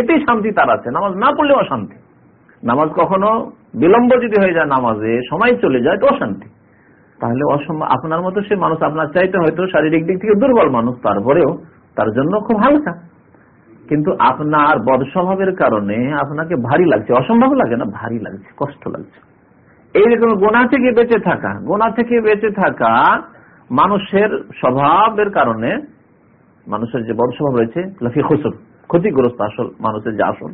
এতেই শান্তি তার আছে। নামাজ না পড়লে অশান্তি। নামাজ কখনো বিলম্ব যদি হয়ে যায় নামাজে সময় চলে যায় তো অশান্তি। তাহলে আপনার মতো সে মানুষ আপনার চাইতে হয়তো শারীরিক দিক থেকে দুর্বল মানুষ, তারপরেও তার জন্য খুব হালকা। কিন্তু আপনার বদস্বভাবের কারণে আপনাকে ভারী লাগছে। অসম্ভব লাগে না, ভারী লাগছে, কষ্ট লাগছে। এইরকম গোনা থেকে বেঁচে থাকা, গোনা থেকে বেঁচে থাকা মানুষের স্বভাবের কারণে মানুষের যে বদস্বভাব রয়েছে, লাফি খুসুর, ক্ষতিগ্রস্ত আসল মানুষের যে আসল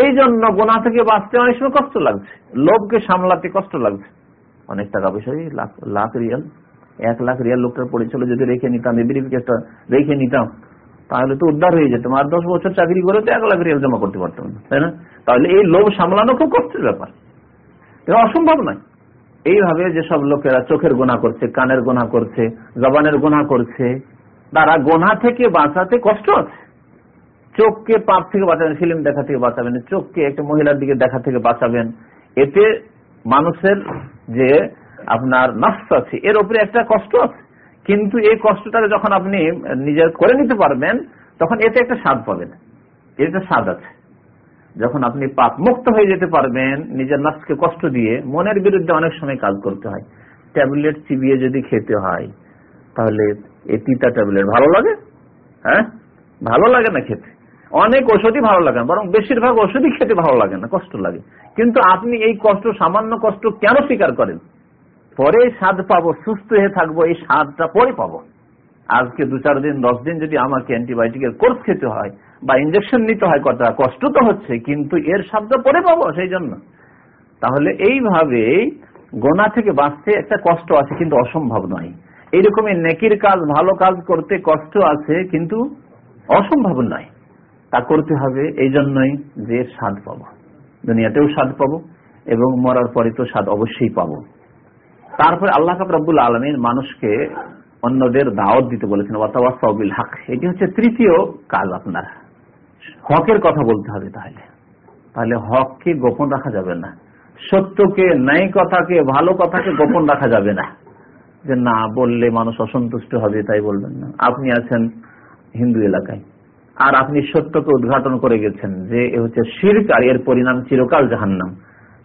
এই জন্য গোনা থেকে বাঁচতে অনেক সময় কষ্ট লাগছে। লোভকে সামলাতে কষ্ট লাগছে। অনেক টাকা পয়সা লাখ লাখ রিয়াল। এক লাখ রিয়াল লোকটার পড়েছিল যদি রেখে নিতাম এবিরিফিকেশনটা রেখে নিতাম, তাহলে তো উদ্ধার হয়ে যেতাম। আর দশ বছর চাকরি করে তো এক লাখ রিয়াল জমা করতে পারতাম না, তাই না? তাহলে এই লোভ সামলানো খুব কষ্টের ব্যাপার। এটা অসম্ভব নয়। এইভাবে যেসব লোকেরা চোখের গোনা করছে, কানের গোনা করছে, জবানের গোনা করছে, তারা গোনা থেকে বাঁচাতে কষ্ট আছে। চোখকে পাপ থেকে বাঁচাবেন, ফিল্ম দেখা থেকে বাঁচাবেন, চোখকে একটা মহিলার দিকে দেখা থেকে বাঁচাবেন, এতে মানুষের যে আপনার নষ্ট আছে, এর উপরে একটা কষ্ট আছে। কিন্তু এই কষ্টটাকে যখন আপনি নিজের করে নিতে পারবেন, তখন এতে একটা স্বাদ পাবেন। এটা স্বাদ আছে। যখন আপনি পাপ মুক্ত হয়ে যেতে পারবেন, নিজের নাচকে কষ্ট দিয়ে, মনের বিরুদ্ধে অনেক সময় কাজ করতে হয়। ট্যাবলেট চিবিয়ে যদি খেতে হয়, তাহলে এই তিতা ট্যাবলেট ভালো লাগে? হ্যাঁ? ভালো লাগে না খেতে। অনেক ওষুধই ভালো লাগে না, বরং বেশিরভাগ ওষুধই খেতে ভালো লাগে না, কষ্ট লাগে। কিন্তু আপনি এই কষ্ট, সামান্য কষ্ট কেন স্বীকার করেন? পরে স্বাদ পাবো, সুস্থ হয়ে থাকব, এই স্বাদটা পরে পাবো। আজকে দু চার দিন, দশ দিন যদি আমাকে অ্যান্টিবায়োটিকের কোর্স খেতে হয় বা ইঞ্জেকশন নিতে হয় কটা, কষ্ট তো হচ্ছে, কিন্তু এর স্বাদটা পরে পাবো সেই জন্য। তাহলে এইভাবে গোনা থেকে বাঁচতে একটা কষ্ট আছে, কিন্তু অসম্ভব নয়। এইরকমই নেকির কাজ, ভালো কাজ করতে কষ্ট আছে, কিন্তু অসম্ভব নয়। তা করতে হবে এই জন্যই যে স্বাদ পাবো। দুনিয়াতেও স্বাদ পাবো এবং মরার পরে তো স্বাদ অবশ্যই পাবো। তারপরে আল্লাহ কাবরাবুল আলমীর মানুষকে অন্যদের দাওয়াত দিতে বলেছেন ওয়াতাওয়াসাবিল হক। এটি হচ্ছে তৃতীয় কাজ আপনার। হকের কথা বলতে হবে তাহলে। তাহলে হককে গোপন রাখা যাবে না। সত্যকে, ন্যায় কথাকে, ভালো কথাকে গোপন রাখা যাবে না। যে না বললে মানুষ অসন্তুষ্ট হবে তাই বলবেন না। আপনি আছেন হিন্দু এলাকায়। আর আপনি সত্যকে উদ্ঘাটন করে গেছেন যে হচ্ছে শির্ক আর এর পরিণাম চিরকাল জাহান্নাম।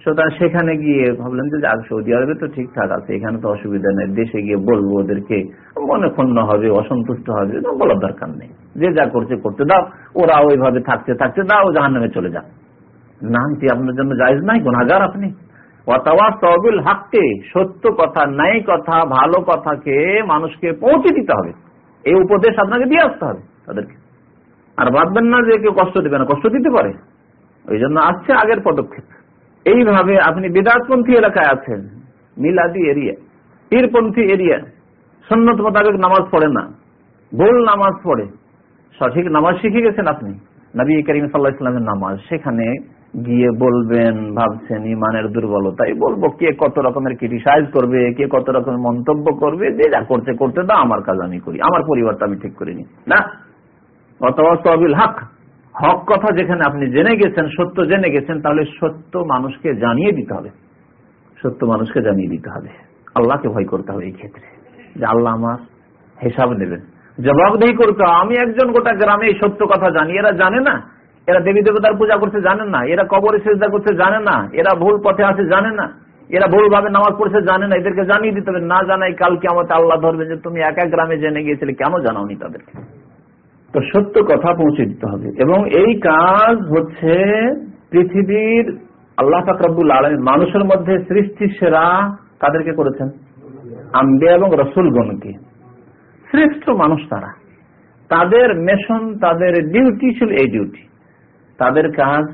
সুতরাং সেখানে গিয়ে ভাবলেন যে সৌদি আরবে তো ঠিকঠাক আছে, এখানে তো অসুবিধা নেই, দেশে গিয়ে বলব ওদেরকে। মনে ক্ষণ্ণ হবে, অসন্তুষ্ট হবে বলার দরকার নেই। যে যা করছে, করতে দাও ওরা ওইভাবে থাকতে থাকতে দাও জাহান নামে চলে যান নামটি আপনার জন্য জায়জ নাই? গুণাগার আপনি। তহবিল হাককে, সত্য কথা, ন্যায় কথা, ভালো কথাকে মানুষকে পৌঁছে দিতে হবে। এই উপদেশ আপনাকে দিয়ে আসতে হবে তাদেরকে। আর ভাববেন না যে কেউ কষ্ট দেবে না, কষ্ট দিতে পারে। ওই জন্য আসছে আগের পদক্ষেপ। এইভাবে আপনি বিদাতপন্থী এলাকায় আছেন, মিলাদি এরিয়া, পীরপন্থী এরিয়া সন্ন্যত মোতাবেক নামাজ পড়ে না, ভুল নামাজ পড়ে। সঠিক নামাজ শিখে গেছেন আপনি? নবী করিম সাল্লাহ ইসলামের নামাজ সেখানে গিয়ে বলবেন, ভাবছেন ইমানের দুর্বলতাই বলব, কে কত রকমের ক্রিটিসাইজ করবে, কে কত রকমের মন্তব্য করবে, যে যা করতে করতে দাও, আমার কাজ আমি করি, আমার পরিবারটা আমি ঠিক করিনি না অথবা হক হক কথা যেখানে আপনি জেনে গেছেন, সত্য জেনে গেছেন, তাহলে সত্য মানুষকে জানিয়ে দিতে হবে। সত্য মানুষকে জানিয়ে দিতে হবে। আল্লাহকে ভয় করতে হবে এই ক্ষেত্রে। যে আল্লাহ আমার হিসাব নেবেন। জবাবদেহি করতে আমি একজন গোটা গ্রামে এই সত্য কথা জানি। এরা জানে না। এরা দেবী দেবতার পূজা করতে জানে না। এরা কবরে চেষ্টা করতে জানে না। এরা ভুল পথে আছে জানে না। এরা ভুল ভাবে নামাজ পড়ছে জানে না। এদেরকে জানিয়ে দিতে হবে। না জানাই কালকে আমাকে আল্লাহ ধরবে যে, তুমি এক এক গ্রামে জেনে গিয়েছিলে। কেন জানাওনি তাদেরকে? তো সত্য কথা পৌঁছে দিতে হবে। এবং এই কাজ হচ্ছে পৃথিবীর আল্লাহ ফাকরাবুল আলম মানুষের মধ্যে সৃষ্টি সেরা কাদেরকে করেছেন? আম্বে এবং রসুলগণকে। শ্রেষ্ঠ মানুষ তারা। তাদের মেশন তাদের ডিউটি ছিল এই ডিউটি তাদের কাজ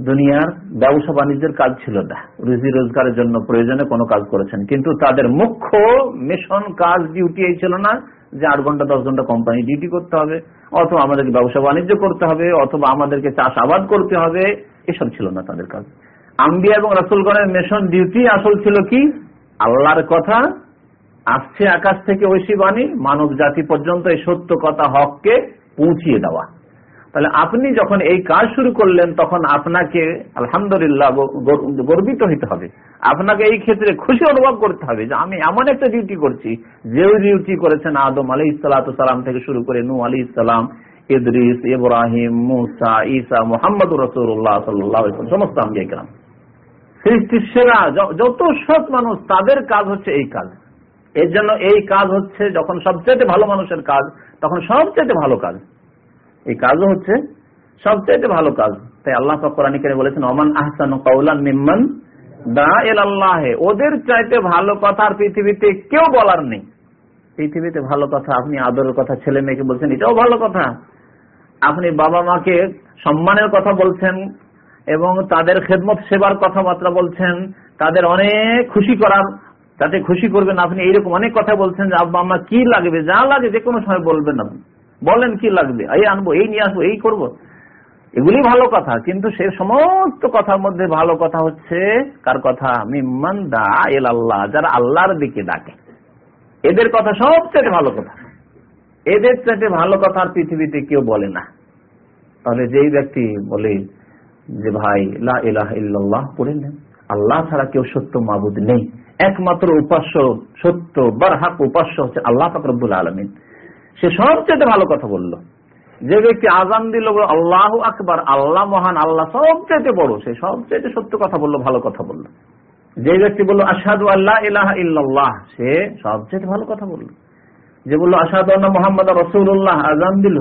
দুনিয়ার ব্যবসা বাণিজ্যের কাজ ছিল না। রুজি রোজগারের জন্য প্রয়োজনে কোনো কাজ করেছেন। কিন্তু তাদের মুখ্য মিশন কাজ ডিউটি এই ছিল না যে আট ঘণ্টা, দশ ঘণ্টা কোম্পানি ডিউটি করতে হবে, অথবা আমাদেরকে ব্যবসা বাণিজ্য করতে হবে, অথবা আমাদেরকে চাষ আবাদ করতে হবে, এসব ছিল না তাদের কাজ। আম্বিয়া এবং রাসুলগণের মেশন ডিউটি আসল ছিল কি? আল্লাহর কথা, আসছে আকাশ থেকে ঐশী বাণী মানব জাতি পর্যন্ত এই সত্য কথা, হককে পৌঁছিয়ে দেওয়া। তাহলে আপনি যখন এই কাজ শুরু করলেন, তখন আপনাকে আলহামদুলিল্লাহ গর্বিত হইতে হবে। আপনাকে এই ক্ষেত্রে খুশি অনুভব করতে হবে যে আমি এমন একটা ডিউটি করছি। যে ডিউটি করেছেন আদম আলী সালাম থেকে শুরু করে নু আলী ইসলাম ইদরিস, ইব্রাহিম, মুসা ইসা মোহাম্মদ রসুল্লাহ সাল্লাহ সমস্ত আম্বিয়া সৃষ্টির সেরা যত সৎ মানুষ, তাদের কাজ হচ্ছে এই কাজ। এর জন্য এই কাজ হচ্ছে যখন সবচেয়ে ভালো মানুষের কাজ, তখন সবচেয়ে ভালো কাজ। এই কাজও হচ্ছে সবচেয়ে ভালো কাজ। তাই আল্লাহ কোরআন বলেছেন অমান আহসান কাউলান মিম্মান ওদের চাইতে ভালো কথা আর পৃথিবীতে কেউ বলার নেই। পৃথিবীতে ভালো কথা, আপনি আদরের কথা, ছেলে মেয়েকে বলছেন, এটাও ভালো কথা। আপনি বাবা মাকে সম্মানের কথা বলছেন এবং তাদের খেদমত সেবার কথাবার্তা বলছেন, তাদের অনেক খুশি করার, তাতে খুশি করবেন আপনি, এইরকম অনেক কথা বলছেন যে, আব্বা আমার কি লাগবে? যা লাগে যে কোনো সময় বলবেন আপনি। বলেন কি লাগবে? এই আনব, এই নিয়ে আসব, এই করব। এগুলি ভালো কথা, কিন্তু সে সমস্ত কথার মধ্যে ভালো কথা হচ্ছে, কার কথা? মিম্মান দা এল আল্লাহ যারা আল্লাহর দিকে ডাকে। এদের কথা সবচেয়ে ভালো কথা। এদের চাইতে ভালো কথা আর পৃথিবীতে কেউ বলে না। তাহলে যেই ব্যক্তি বলে যে, ভাই, লা ইলাহ ইল্লাল্লাহ পড়ে নেন। আল্লাহ ছাড়া কেউ সত্য মাবুদ নেই। একমাত্র উপাস্য, সত্য, বারহাক উপাস্য হচ্ছে আল্লাহ ফাকরুল আলমিন। সে সবচেয়ে ভালো কথা বলল। যে ব্যক্তি আজান দিল আল্লাহ আকবার, আল্লাহ মহান, আল্লাহ সবচেয়ে বড়। সে সবচেয়ে সত্য কথা বলল, ভালো কথা বলল। যে ব্যক্তি বলল আসাদু আল্লাহ ইলাহা ইল্লাল্লাহ, সে সবচেয়ে ভালো কথা বলল। যে বলল আসাদু মোহাম্মদ রসুল্লাহ আজান দিল,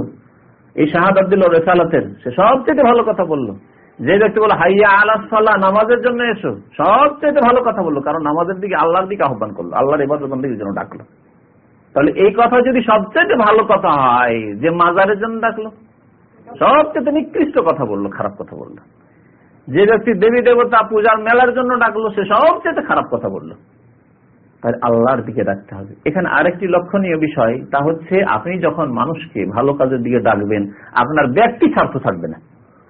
এই শাহাদ দিল রেসালাতের, সে সবচেয়ে ভালো কথা বলল। যে ব্যক্তি বলো হাইয়া আল্লাহ নামাজের জন্য এসো সবচেয়ে ভালো কথা বলল। কারণ নামাজের দিকে আল্লাহর দিকে আহ্বান করল, আল্লাহর এবার দিকে জন্য ডাকলো। তাহলে এই কথা যদি সবচেয়ে ভালো কথা হয়, যে মাজারের জন্য ডাকলো সবচেয়ে নিকৃষ্ট কথা বলল, খারাপ কথা বলল। যে ব্যক্তি দেবী দেবতা পূজার মেলার জন্য ডাকলো, সে সবচেয়ে খারাপ কথা বলল। তাহলে আল্লাহর দিকে ডাকতে হবে। এখানে আরেকটি লক্ষণীয় বিষয়, তা হচ্ছে আপনি যখন মানুষকে ভালো কাজের দিকে ডাকবেন, আপনার ব্যক্তি স্বার্থ থাকবে না।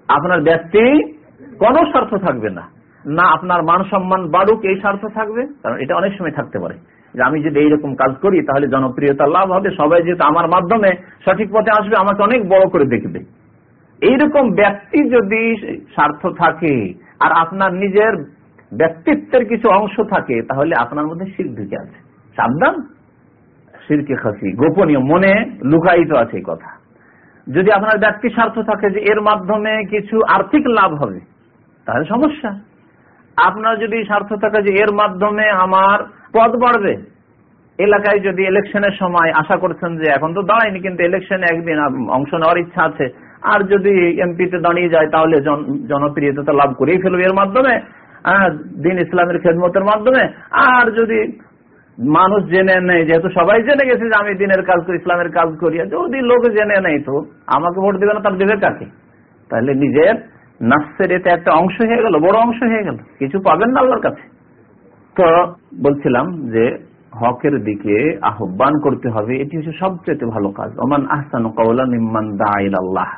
আপনার ব্যক্তি কোনো স্বার্থ থাকবে না। না আপনার মান সম্মান বাড়ুক, এই স্বার্থ থাকবে, কারণ এটা অনেক সময় থাকতে পারে। যে আমি যদি এইরকম কাজ করি, তাহলে জনপ্রিয়তা লাভ হবে। সবাই যেহেতু আমার মাধ্যমে সঠিক পথে আসবে, আমাকে অনেক বড় করে দেখবে। এইরকম ব্যক্তি যদি স্বার্থ থাকে, আর আপনার নিজের ব্যক্তিত্বের কিছু অংশ থাকে, তাহলে আপনার মধ্যে শির ঢুকে আছে। সাবধান? শিরকে খাসি গোপনীয় মনে লুকায়িত আছে কথা। যদি আপনার ব্যক্তি স্বার্থ থাকে যে এর মাধ্যমে কিছু আর্থিক লাভ হবে, তাহলে সমস্যা। আপনার যদি স্বার্থ থাকে যে এর মাধ্যমে আমার পদ বাড়বে। এলাকায় যদি ইলেকশনের সময় আশা করছেন যে এখন তো দাঁড়ায়নি, কিন্তু ইলেকশনে একদিন অংশ নেওয়ার ইচ্ছা আছে। আর যদি এমপিতে দাঁড়িয়ে যায়, তাহলে জনপ্রিয়তা লাভ করেই ফেলবে এর মাধ্যমে। দিন ইসলামের খেদমতের মাধ্যমে। আর যদি মানুষ জেনে নেই যেহেতু সবাই জেনে গেছে যে আমি দিনের কাজ করি, ইসলামের কাজ করি যদি লোক জেনে নেই তো আমাকে ভোট দেবে না, তার দেবে কাকে? তাহলে নিজের নার্সের এতে একটা অংশ হয়ে গেল, বড় অংশ হয়ে গেল। কিছু পাবেন না আল্লাহর কাছে। তো বলছিলাম যে হকের দিকে আহ্বান করতে হবে, এটি হচ্ছে সবচেয়ে ভালো কাজ। ওমান আহসান কৌলা নিম্মান আল্লাহ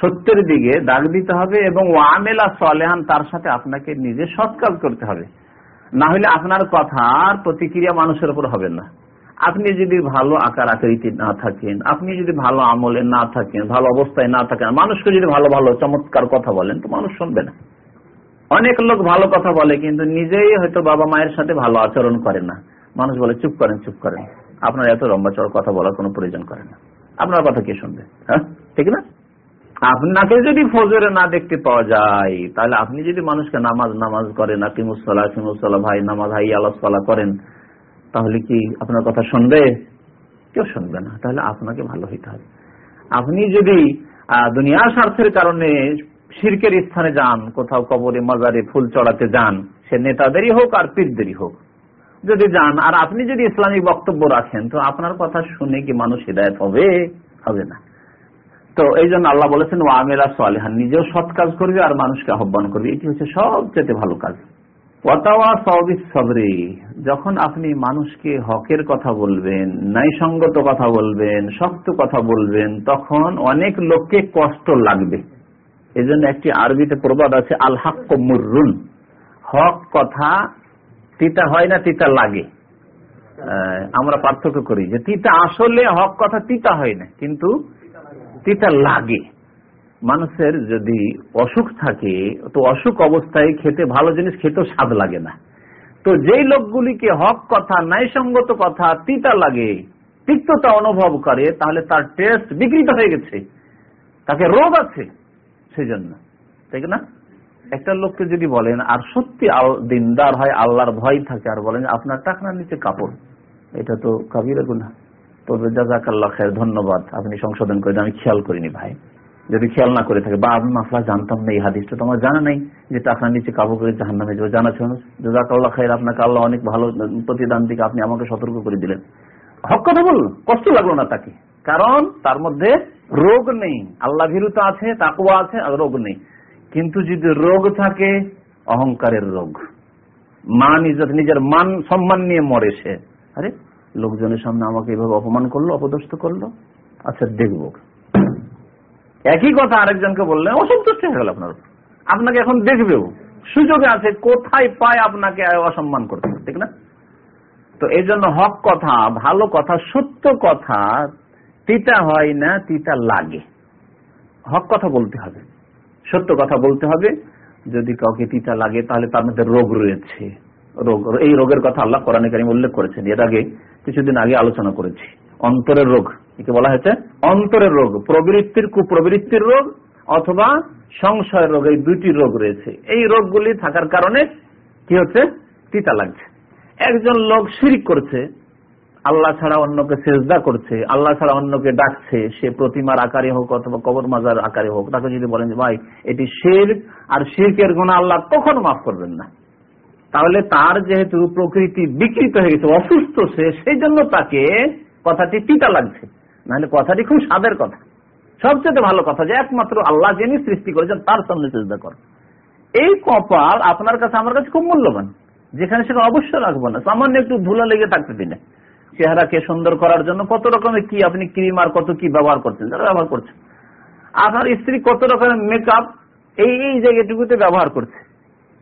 সত্যের দিকে দাগ দিতে হবে এবং ওয়ামেলা সলেহান, তার সাথে আপনাকে নিজে সৎ কাজ করতে হবে। না হলে আপনার কথার প্রতিক্রিয়া মানুষের উপর হবে না। আপনি যদি ভালো আকার আকৃতি না থাকেন, আপনি যদি ভালো আমলে না থাকেন, ভালো অবস্থায় না থাকেন, মানুষকে যদি ভালো ভালো চমৎকার কথা বলেন, তো মানুষ শুনবে না। অনেক লোক ভালো কথা বলে, কিন্তু নিজেই হয়তো বাবা মায়ের সাথে ভালো আচরণ করে না। মানুষ বলে, চুপ করেন চুপ করেন। আপনার এত লম্বা চড় কথা বলার কোনো প্রয়োজন করে না। আপনার কথা কে শুনবে? হ্যাঁ ঠিক না? আপনাকে যদি ফজরে না দেখতে পাওয়া যায়, তাহলে আপনি যদি মানুষকে নামাজ নামাজ করেন আকিমুসলা আকিমুসলা ভাই, নামাজ, হাই আলাসলা করেন, তাহলে কি আপনার কথা শুনবে? কেউ শুনবে না। তাহলে আপনাকে ভালো হইতে হবে। আপনি যদি দুনিয়ার স্বার্থের কারণে শিরকের স্থানে যান, কোথাও কবরে, মাজারে ফুল চড়াতে যান, সে নেতাদেরই হোক আর পীরদেরই হোক। যদি যান, আর আপনি যদি ইসলামিক বক্তব্য রাখেন, তো আপনার কথা শুনে কি মানুষ হৃদায়ত হবে? হবে না। তো এই জন্য আল্লাহ বলেছেন ও আমেরা সালেহান নিজেও সৎ কাজ করবে আর মানুষকে আহ্বান করবে। এটি হচ্ছে সবচেয়ে ভালো কাজ। যখন আপনি মানুষকে হকের কথা বলবেন, ন্যায়সঙ্গত কথা বলবেন, শক্ত কথা বলবেন, তখন অনেক লোককে কষ্ট লাগবে। এই জন্য একটি আরবিতে প্রবাদ আছে আল হাক মুররুন। হক কথা তিতা হয় না, তিতা লাগে। আমরা পার্থক্য করি যে তিতা আসলে হক কথা তিতা হয় না, কিন্তু তিতা লাগে। মানুষের যদি অসুখ থাকে, তো অসুখ অবস্থায় খেতে ভালো জিনিস খেতেও স্বাদ লাগে না। তো যেই লোকগুলিকে হক কথা, ন্যায়সঙ্গত কথা তিতা লাগে, তিক্ততা অনুভব করে, তাহলে তার টেস্ট বিকৃত হয়ে গেছে। তাকে রোগ আছে। সেই জন্য ঠিক না? একটা লোককে যদি বলেন, আর সত্যি দিনদার হয়, আল্লাহর ভয় থাকে, আর বলেন, আপনার টাকনার নিচে কাপড়, এটা তো কাবিরা গুনা তবে জাজাকাল্লা খের ধন্যবাদ, আপনি সংশোধন করে আমি খেয়াল করিনি ভাই। যদি খেয়াল না করে থাকে বা আমি মাফলা, জানতাম না এই হাদিসটা। তোমার জানা নেই যে টাকার নিচে কাবু করে জাহান নামে যাবে, জানা ছিল জাজাকাল্লা খাই আপনাকে আল্লাহ অনেক ভালো প্রতিদান দিকে, আপনি আমাকে সতর্ক করে দিলেন। হক কথা বলল কষ্ট লাগল না তাকে। কারণ তার মধ্যে রোগ নেই। আল্লাহ ভীরুতা আছে তাকুয়া আছে, আর রোগ নেই। কিন্তু যদি রোগ থাকে, অহংকারের রোগ। মান ইজত নিজের মান সম্মান নিয়ে মরে সে। আরে, লোকজনের সামনে আমাকে এভাবে অপমান করল, অপদস্থ করল? আচ্ছা দেখব। একই কথা আরেকজনকে বললে, অসন্তুষ্ট হয়ে গেল আপনার আপনাকে এখন দেখবেও। সুযোগে আছে, কোথায় পায় আপনাকে অসম্মান করতে। ঠিক না? তো এই জন্য হক কথা, ভালো কথা, সত্য কথা তিতা হয় না, তিতা লাগে। হক কথা বলতে হবে। সত্য কথা বলতে হবে। যদি কাউকে তিতা লাগে, তাহলে তার মধ্যে রোগ রয়েছে। রোগ, এই রোগের কথা আল্লাহ কোরআন কারিম উল্লেখ করেছেন। এর আগে, কিছুদিন আগে আলোচনা করেছি। অন্তরের রোগ, একে বলা হয়েছে অন্তরের রোগ, প্রবৃত্তির কুপ্রবৃত্তির রোগ অথবা সংশয়ের রোগ, এই দুইটি রোগ রয়েছে। এই রোগগুলি থাকার কারণে কি হচ্ছে? তিতা লাগছে। একজন লোক শিরিক করছে আল্লাহ ছাড়া অন্যকে সেজদা করছে, আল্লাহ ছাড়া অন্যকে ডাকছে, সে প্রতিমার আকারে হোক অথবা কবর মাজার আকারে হোক, তাকে যদি বলেন যে, ভাই, এটি শির আর শিরকের গুণা আল্লাহ কখনো মাফ করবেন না। তাহলে তার যেহেতু প্রকৃতি বিকৃত হয়ে গেছে, অসুস্থ সে সেই জন্য তাকে কথাটি তিতা লাগছে। নাহলে কথাটি খুব স্বাদের কথা। সবচেয়ে ভালো কথা যে, একমাত্র আল্লাহ যিনি সৃষ্টি করেছেন, তার সামনে চেষ্টা কর। এই কপাল আপনার কাছে, আমার কাছে খুব মূল্যবান। যেখানে সেটা অবশ্যই রাখব না। সামান্য একটু ধুলা লেগে থাকতে দিনে চেহারাকে সুন্দর করার জন্য কত রকমের কি, আপনি ক্রিম আর কত কি ব্যবহার করছেন? যারা ব্যবহার করছেন আপনার স্ত্রী কত রকমের মেকআপ এই এই জায়গাটুকুতে ব্যবহার করছে।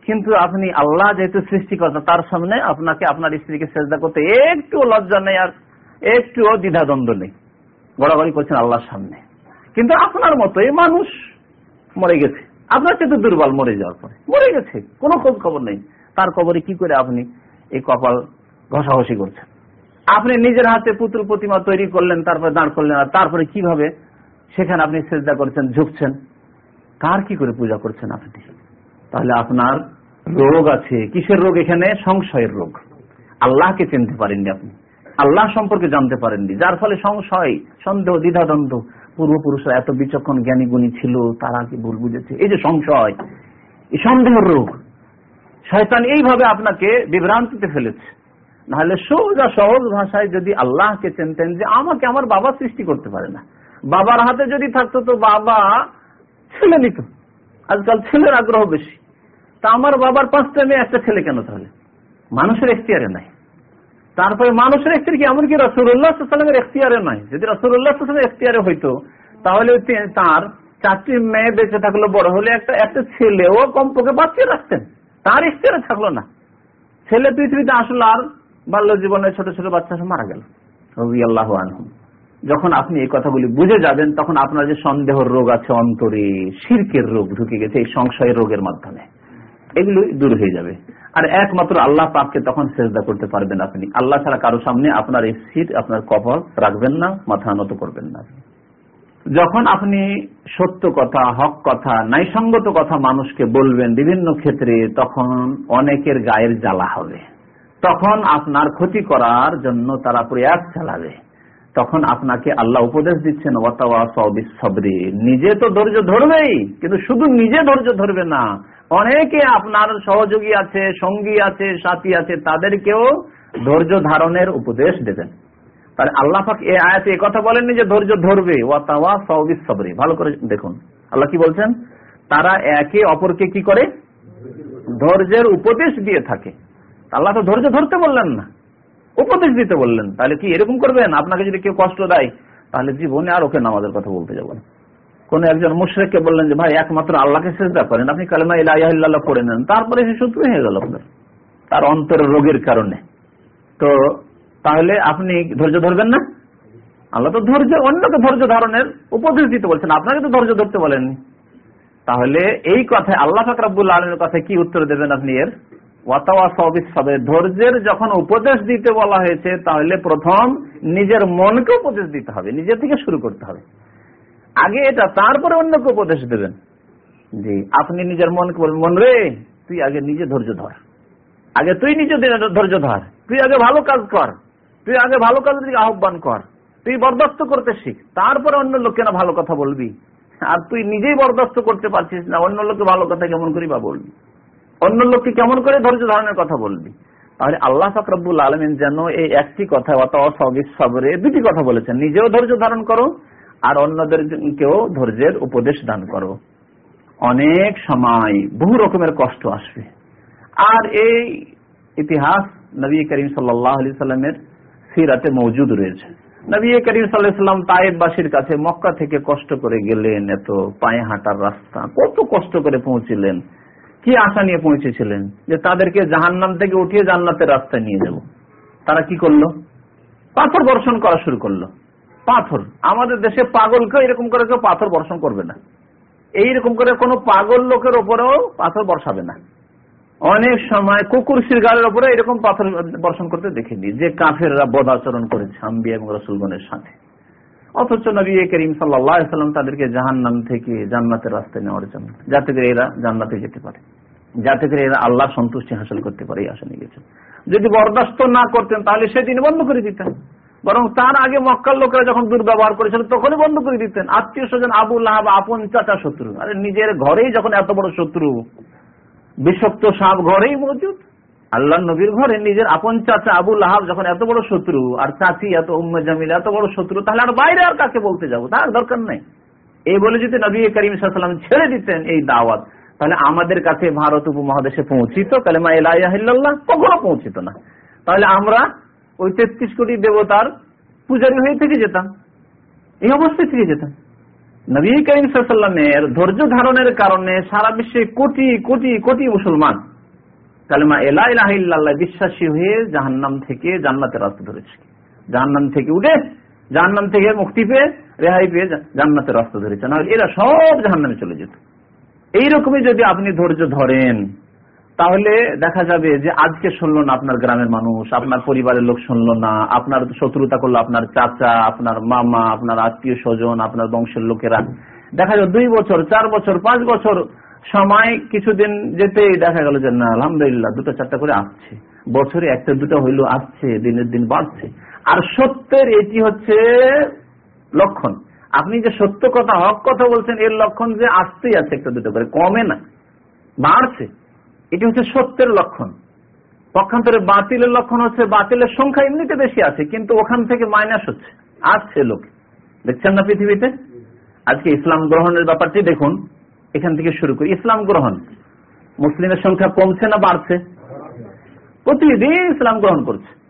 কিন্তু আপনি আল্লাহ যেহেতু সৃষ্টিকর্তা তার সামনে আপনাকে, আপনার স্ত্রীকে চেষ্টা করতে একটু লজ্জা নেই আর একটুও দ্বিধাদ্বন্দ্ব নেই। গড়াগড়ি করছেন আল্লাহর সামনে। কিন্তু আপনার মতোই মানুষ মরে গেছে। আপনার চেয়ে দুর্বল মরে যাওয়ার পরে। মরে গেছে, কোনো খোঁজ খবর নেই। তার কবরে কি করে আপনি এই কপাল ঘষাঘষি করছেন? আপনি নিজের হাতে পুতুল প্রতিমা তৈরি করলেন, তারপরে দাঁড় করলেন, আর তারপরে কীভাবে সেখানে আপনি চেষ্টা করছেন, ঝুঁকছেন? তার কি করে পূজা করছেন আপনি? তাহলে আপনার রোগ আছে। কিসের রোগ এখানে? সংশয়ের রোগ। আল্লাহকে চিনতে পারেননি আপনি। আল্লাহ সম্পর্কে জানতে পারেননি। যার ফলে সংশয়, সন্দেহ, দ্বিধাদ্বন্দ্ব। পূর্বপুরুষরা এত বিচক্ষণ জ্ঞানী গুণী ছিল, তারা কি ভুল বুঝেছে? এই যে সংশয়, এই সন্দেহের রোগ, শয়তান এইভাবে আপনাকে বিভ্রান্তিতে ফেলেছে। নাহলে সোজা, সহজ ভাষায় যদি আল্লাহকে চিনতেন যে আমাকে আমার বাবা সৃষ্টি করতে পারে না। বাবার হাতে যদি থাকতো তো বাবা ছেলে নিত। আজকাল ছেলের আগ্রহ বেশি। তা আমার বাবার পাঁচটা মেয়ে, একটা ছেলে কেন তাহলে? মানুষের এখতিয়ারে নাই। তারপরে মানুষের এখতিয়ার কি? এমনকি রসুল্লাহ সাল্লামের এখতিয়ারে নয় যদি রসুল্লাহ সাল্লামের এখতিয়ারে হইতো, তাহলে তার চারটি মেয়ে বেঁচে থাকল বড় হলে একটা একটা ছেলেও কমপক্ষে বাচ্চা রাখতেন। তার এখতিয়ারে থাকল না। ছেলে পৃথিবীতে আসলো আর বাল্য জীবনে ছোট ছোট বাচ্চা মারা গেল আল্লাহ আনহুম। যখন আপনি এই কথাগুলি বুঝে যাবেন, তখন আপনার যে সন্দেহ রোগ আছে, অন্তরে শির্কের রোগ ঢুকে গেছে, এই সংশয়ের রোগের মাধ্যমে। এগুলো দূর হয়ে যাবে। আর একমাত্র আল্লাহ পাককে তখন চেষ্টা করতে পারবেন আপনি। আল্লাহ ছাড়া কারও সামনে আপনার এই সিট আপনার কপাল রাখবেন না, মাথা নত করবেন না। যখন আপনি সত্য কথা, হক কথা, ন্যায়সঙ্গত কথা মানুষকে বলবেন বিভিন্ন ক্ষেত্রে, তখন অনেকের গায়ের জ্বালা হবে। তখন আপনার ক্ষতি করার জন্য তারা প্রয়াস চালাবে। তখন আপনাকে আল্লাহ উপদেশ দিচ্ছেন নিজে তো ধৈর্য ধরবেই, কিন্তু শুধু নিজে ধৈর্য ধরবে না। অনেকে আপনার সহযোগী আছে, সঙ্গী আছে, সাথী আছে, তাদেরকেও ধৈর্য ধারণের উপদেশ দেবেন। তাহলে আল্লাহ এ আয়াতে কথা বলেননি যে ধৈর্য ধরবে। ওয়াতাওয়া সবিস সবরি ভালো করে দেখুন। আল্লাহ কি বলছেন? তারা একে অপরকে কি করে? ধৈর্যের উপদেশ দিয়ে থাকে। আল্লাহ তো ধৈর্য ধরতে বললেন না। উপদেশ দিতে বললেন। তাহলে কি এরকম করবেন? আপনাকে যদি কেউ কষ্ট দেয়, তাহলে জীবনে আর ওকে নামাজের কথা বলতে যাবেন। কোন একজন মুশ্রেককে বললেন যে, ভাই, একমাত্র আল্লাহকে চেষ্টা করেন। আপনি কালেমা ইলাহ করে নেন। তারপরে সে শত্রু হয়ে গেল আপনার, তার অন্তরের রোগের কারণে। তো তাহলে আপনি ধৈর্য ধরবেন না? আল্লাহ তো ধৈর্য, অন্যকে ধৈর্য ধারণের উপদেশ দিতে বলছেন। আপনাকে তো ধৈর্য ধরতে বলেননি। তাহলে এই কথায় আল্লাহ ফাকরাবুল্লাহ আলমের কথায় কি উত্তর দেবেন আপনি এর? ধৈর্যের যখন উপদেশ দিতে বলা হয়েছে, তাহলে প্রথম নিজের মনকে উপদেশ দিতে হবে নিজের থেকে শুরু করতে হবে। আগে এটা, তারপরে অন্যকে উপদেশ দেবেন। আপনি নিজের মনকে বলবেন, মন রে, তুই আগে নিজে ধৈর্য ধর। আগে তুই নিজে ধৈর্য ধর তুই আগে ভালো কাজ কর। তুই আগে ভালো কাজের দিকে আহ্বান কর। তুই বরদাস্ত করতে শিখ। তারপরে অন্য লোককে না ভালো কথা বলবি। আর তুই নিজেই বরদাস্ত করতে পারছিস না, অন্য লোককে ভালো কথা কেমন করি বা বলবি? অন্য লোককে কেমন করে ধৈর্য ধারণের কথা বলবি? তাহলে আল্লাহ ফাকরাবুল আলমিন যেন এই একটি কথা অত সবরে, দুটি কথা বলেছেন। নিজেও ধৈর্য ধারণ করো, আর অন্যদেরকেও ধৈর্যের উপদেশ দান করো। অনেক সময় বহু রকমের কষ্ট আসবে। আর এই ইতিহাস নবী করিম সাল্লাহ আলি সাল্লামের সিরাতে মজুদ রয়েছে। নবী করিম সাল্লাহাম তায়েববাসীর কাছে মক্কা থেকে কষ্ট করে গেলেন এত, পায়ে হাঁটার রাস্তা, কত কষ্ট করে পৌঁছিলেন। কি আশা নিয়ে পৌঁছেছিলেন? যে তাদেরকে জাহান্নাম থেকে উঠিয়ে জান্নাতের রাস্তায় নিয়ে যাব। তারা কি করল? পাথর বর্ষণ করা শুরু করল। পাথর। আমাদের দেশে পাগলকে এরকম করে কেউ পাথর বর্ষণ করবে না। এইরকম করে কোনো পাগল লোকের ওপরেও পাথর বর্ষাবে না। অনেক সময় কুকুর শিরগালের ওপরে এরকম পাথর বর্ষণ করতে দেখিনি। যে কাফেররা বদাচরণ করেছে আম্বিয়া এবং রসুলগণের সাথে। অথচ নবী করিম সাল্লাম তাদেরকে জাহান্নাম থেকে জান্নাতের রাস্তায় নেওয়ার জন্য। যাতে করে এরা জান্নাতে যেতে পারে। যাতে করে এরা আল্লাহ সন্তুষ্টি হাসিল করতে পারে এই আশা নিয়ে যদি বরদাস্ত না করতেন, তাহলে সেদিন বন্ধ করে দিতেন। বরং তার আগে মক্কার লোকেরা যখন দুর্ব্যবহার করেছিল, তখনই বন্ধ করে দিতেন। আত্মীয় স্বজন আবুল আহাব আপন চাচা শত্রু। আরে নিজের ঘরেই যখন এত বড় শত্রু, বিষক্ত সাপ ঘরেই মজুদ। আল্লাহ নবীর ঘরে নিজের আপন চাচা আবুল আহাব যখন এত বড় শত্রু, আর চাচি এত উম্মে জামিল, এত বড় শত্রু, তাহলে আর বাইরে আর কাকে বলতে যাব? তার দরকার নেই। এই বলে যদি নবী করিম সাল্লাম ছেড়ে দিতেন এই দাওয়াত, তাহলে আমাদের কাছে ভারত উপমহাদেশে পৌঁছিত, কালেমা এলাইল্লাহ কখনো পৌঁছিত না। তাহলে আমরা ওই তেত্রিশ কোটি দেবতার পূজারী হয়ে থেকে যেতাম। এই অবস্থায় থেকে যেতাম। নবী করিম সাল্লামের ধৈর্য ধারণের কারণে সারা বিশ্বে কোটি কোটি কোটি মুসলমান কালেমা এলাহ বিশ্বাসী হয়ে জাহান্নাম থেকে জান্নাতের রাস্তা ধরেছে। জাহান্নাম থেকে উঠে, জাহান্নাম থেকে মুক্তি পেয়ে, রেহাই পেয়ে জান্নাতের রাস্তা ধরেছে। না এরা সব জাহান্নামে চলে যেত। এইরকমই যদি আপনি ধৈর্য ধরেন, তাহলে দেখা যাবে যে আজকে শুনলো না আপনার গ্রামের মানুষ, আপনার পরিবারের লোক শুনলো না, আপনার শত্রুতা করল আপনার চাচা, আপনার মামা, আপনার আত্মীয় স্বজন, আপনার বংশের লোকেরা। দেখা যাবে দুই বছর, চার বছর, পাঁচ বছর সময় কিছুদিন যেতেই দেখা গেল যে না, আলহামদুলিল্লাহ, দুটো চারটা করে আসছে। বছরে একটা, দুটো হইল আসছে, দিনের দিন বাড়ছে। আর সত্যের এটি হচ্ছে লক্ষণ। আপনি যে সত্য কথা, হক কথা বলছেন, এর লক্ষণ যে আসতেই আছে একটা, দুটো করে, কমে না, বাড়ছে। এটি হচ্ছে সত্যের লক্ষণ। পক্ষান্তরে বাতিলের লক্ষণ হচ্ছে, বাতিলের সংখ্যা এমনিতে বেশি আছে, কিন্তু ওখান থেকে মাইনাস হচ্ছে, আসছে লোক। দেখছেন না পৃথিবীতে? আজকে ইসলাম গ্রহণের ব্যাপারটি দেখুন। এখান থেকে শুরু করি। ইসলাম গ্রহণ। মুসলিমের সংখ্যা কমছে না বাড়ছে? প্রতিদিন ইসলাম গ্রহণ করছে।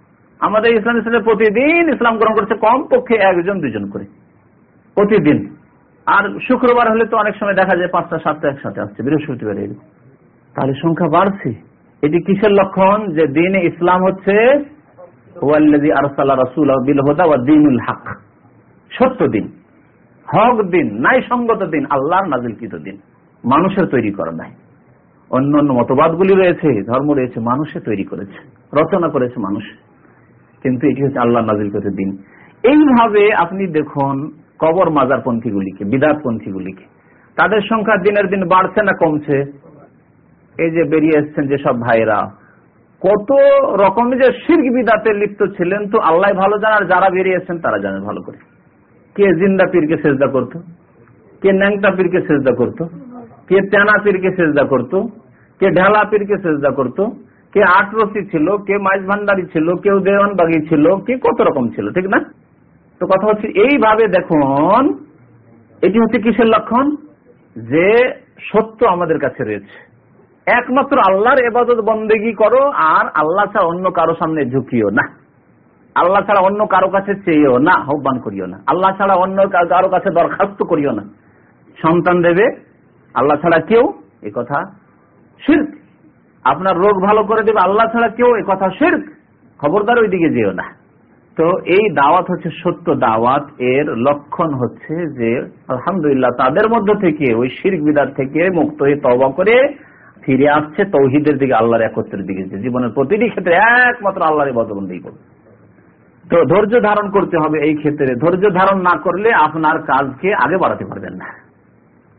আমাদের ইসলাম ইসলামের প্রতিদিন ইসলাম গ্রহণ করছে কম পক্ষে একজন দুজন করে। প্রতিদিন। আর শুক্রবার হলে তো অনেক সময় দেখা যায় পাঁচটা, সাতটা একসাথে আসছে। বৃহস্পতিবার তাহলে সংখ্যা বাড়ছে। এটি কিসের লক্ষণ? যে দিন ইসলাম হচ্ছে সত্য দিন। হক দিন নাই সঙ্গত দিন, আল্লাহর নাজিলকৃত দিন। মানুষের তৈরি করা নাই। অন্য অন্য মতবাদগুলি রয়েছে, ধর্ম রয়েছে, মানুষে তৈরি করেছে, রচনা করেছে মানুষ। কিন্তু এটি হচ্ছে আল্লাহ নাজিলকৃত দিন। এইভাবে আপনি দেখুন, কবর মাজার পন্থীগুলিকে, বিদাত পন্থীগুলিকে, তাদের সংখ্যা দিনের দিন বাড়ছে না কমছে? এই যে বেরিয়ে এসছেন যেসব ভাইরা কত রকমের যে শির্ক বিদাতে লিপ্ত ছিলেন তো আল্লাহ ভালো জানার যারা বেরিয়ে এসছেন তারা জানে ভালো করে। কে জিন্দা পীরকে সেজদা করত, কে ন্যাংটা পীরকে সেজদা করত কে তেনা পীরকে সেজদা করত, কে ঢালা পীরকে সেজদা করত, কে আটরসি ছিল, কে মাইজ ভান্ডারি ছিল, কেউ দেওয়ানবাগি ছিল, কে কত রকম ছিল, ঠিক না? তো কথা হচ্ছে এইভাবে দেখুন, এটি হচ্ছে কিসের লক্ষণ? যে সত্য আমাদের কাছে রয়েছে। একমাত্র আল্লাহর এবাদত বন্দেগি করো, আর আল্লাহ ছাড়া অন্য কারও সামনে ঝুঁকিও না। আল্লাহ ছাড়া অন্য কারও কাছে চেয়েও না, আহ্বান করিও না। আল্লাহ ছাড়া অন্য কারও কাছে দরখাস্ত করিও না। সন্তান দেবে আল্লাহ ছাড়া কেউ এ কথা শির্ক। আপনার রোগ ভালো করে দেবে, আল্লাহ ছাড়া কেউ এ কথা শির্ক। খবরদার ওই দিকে যেও না। তো এই দাওয়াত হচ্ছে সত্য দাওয়াত। এর লক্ষণ হচ্ছে যে, আলহামদুলিল্লাহ, তাদের মধ্য থেকে, ওই শির্ক বিদার থেকে মুক্ত হয়ে তবা করে ফিরে আসছে তৌহিদের দিকে, আল্লাহর একত্রের দিকে। জীবনের প্রতিটি ক্ষেত্রে একমাত্র আল্লাহর বদবন্দি করবে। তো ধৈর্য ধারণ করতে হবে এই ক্ষেত্রে। ধৈর্য ধারণ না করলে আপনার কাজকে আগে বাড়াতে পারবেন না।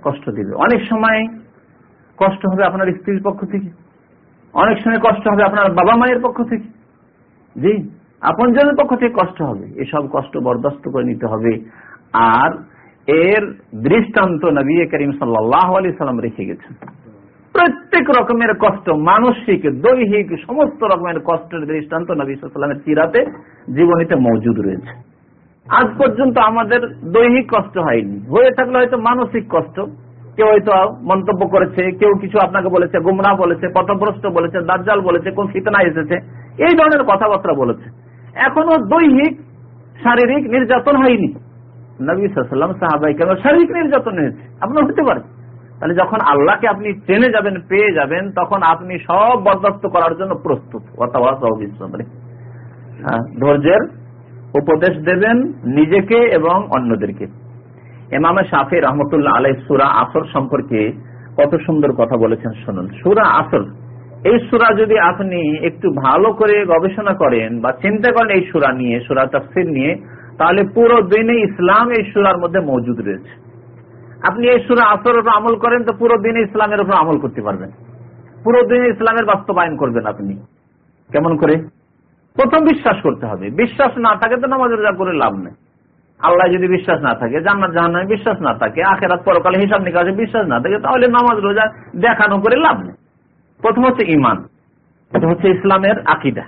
কষ্ট দিবে। অনেক সময় কষ্ট হবে আপনার স্ত্রীর পক্ষ থেকে। অনেক সময় কষ্ট হবে আপনার বাবা মায়ের পক্ষ থেকে। জি, আপনজনের পক্ষ থেকে কষ্ট হবে। এসব কষ্ট বরদাস্ত করে নিতে হবে। আর এর দৃষ্টান্ত নবী করিম সাল্লাহ আলি সাল্লাম রেখে গেছেন। প্রত্যেক রকমের কষ্ট, মানসিক, দৈহিক, সমস্ত রকমের কষ্টের দৃষ্টান্ত নবী সাল্লামের চিরাতে জীবনীতে মজুদ রয়েছে। আজ পর্যন্ত আমাদের দৈহিক কষ্ট হয়নি। হয়ে থাকলে হয়তো মানসিক কষ্ট। কেউ হয়তো মন্তব্য করেছে কেউ কিছু আপনাকে বলেছে গুমরা বলেছে পথভ্রষ্ট বলেছে দাজ্জাল বলেছে কোন ফিতনা এসেছে এই ধরনের কথাবার্তা বলেছে। এখনও দৈহিক শারীরিক নির্যাতন হয়নি। সাহাবাই কেন শারীরিক নির্যাতন হয়েছে। আপনার হতে পারে। তাহলে যখন আল্লাহকে আপনি চেনে যাবেন পেয়ে যাবেন তখন আপনি সব বরদাস্ত করার জন্য প্রস্তুত। হ্যাঁ, ধৈর্যের উপদেশ দেবেন নিজেকে এবং অন্যদেরকে। এমামে শাফি রহমতুল্লাহ আলাই সুরা আসর সম্পর্কে কত সুন্দর কথা বলেছেন, শুনুন। সুরা আসর, এই সুরা যদি আপনি একটু ভালো করে গবেষণা করেন বা চিন্তা করেন এই সুরা নিয়ে, সুরা তফসির নিয়ে, তাহলে পুরো দিনে ইসলাম এই সুরার মধ্যে মজুদ রয়েছে। আপনি এই সুরা আসর উপর আমল করেন তো পুরো দিনে ইসলামের উপর আমল করতে পারবেন। পুরো দিনে ইসলামের বাস্তবায়ন করবেন আপনি। কেমন করে? প্রথম বিশ্বাস করতে হবে। বিশ্বাস না থাকে তো নামাজ রোজা করে লাভ নেই। আল্লাহ যদি বিশ্বাস না থাকে, জান্নাত জাহান্নামে বিশ্বাস না থাকে, আখেরাত পরকালে হিসাব নিকাশে বিশ্বাস না থাকে, তাহলে নামাজ রোজা দেখানো করে লাভ নেই। প্রথম হচ্ছে ইমান এটা হচ্ছে ইসলামের আকিদা।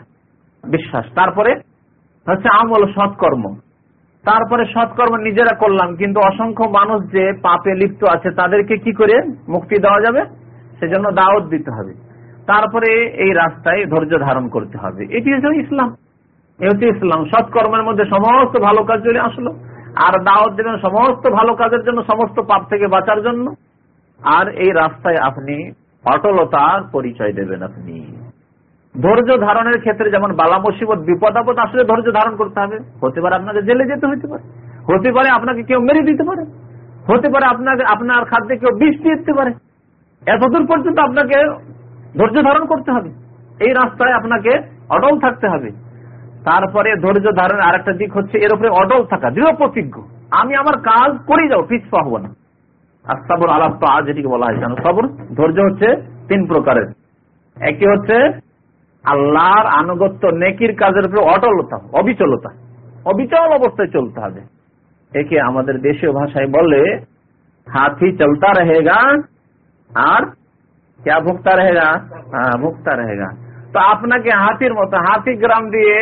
বিশ্বাস। তারপরে হচ্ছে আমল সৎকর্ম। তারপরে সৎকর্ম নিজেরা করলাম, কিন্তু অসংখ্য মানুষ যে পাপে লিপ্ত আছে, তাদেরকে কি করে মুক্তি দেওয়া যাবে? সেজন্য দাওয়াত দিতে হবে। তারপরে এই রাস্তায় ধৈর্য ধারণ করতে হবে। এটি হচ্ছে ইসলাম। এ হচ্ছে ইসলাম। সৎকর্মের মধ্যে সমস্ত ভালো কাজ চলে আসলো। আর দাওয়াত দেবেন সমস্ত ভালো কাজের জন্য, সমস্ত পাপ থেকে বাঁচার জন্য। আর এই রাস্তায় আপনি অটলতার পরিচয় দেবেন আপনি। ধৈর্য ধারণের ক্ষেত্রে যেমন বালা মুসিবত, বিপদ আপদ আসলে ধৈর্য ধারণ করতে হবে। হতে পারে আপনাকে জেলে যেতে হতে পারে। হতে পারে আপনাকে কেউ মেরে দিতে পারে। হতে পারে আপনাকে, আপনার খাদ্যে কেউ বিষ দিয়ে দিতে পারে। এতদূর পর্যন্ত আপনাকে ধৈর্য ধারণ করতে হবে। এই রাস্তায় আপনাকে অটল থাকতে হবে। তারপরে ধৈর্য ধারণের আরেকটা দিক হচ্ছে এর উপরে অটল থাকা, দৃঢ় প্রতিজ্ঞ। আমি আমার কাজ করে যাব পিছপা হব না। আর সাবর আলাপ তো আজ যেটিকে বলা হয় কেন? সবর। ধৈর্য হচ্ছে তিন প্রকারের। একটি হচ্ছে আল্লাহর আনুগত্য নেকির কাজের উপরে অটলতা, অবিচলতা। অবিচল অবস্থায় চলতে হবে। একে আমাদের দেশীয় ভাষায় বলে, হাতি চলতা রহেগা আর ক্যা ভুগতা রহেগা হ্যাঁ ভুগতা রহেগা তো আপনাকে হাতির মতো হাতি গ্রাম দিয়ে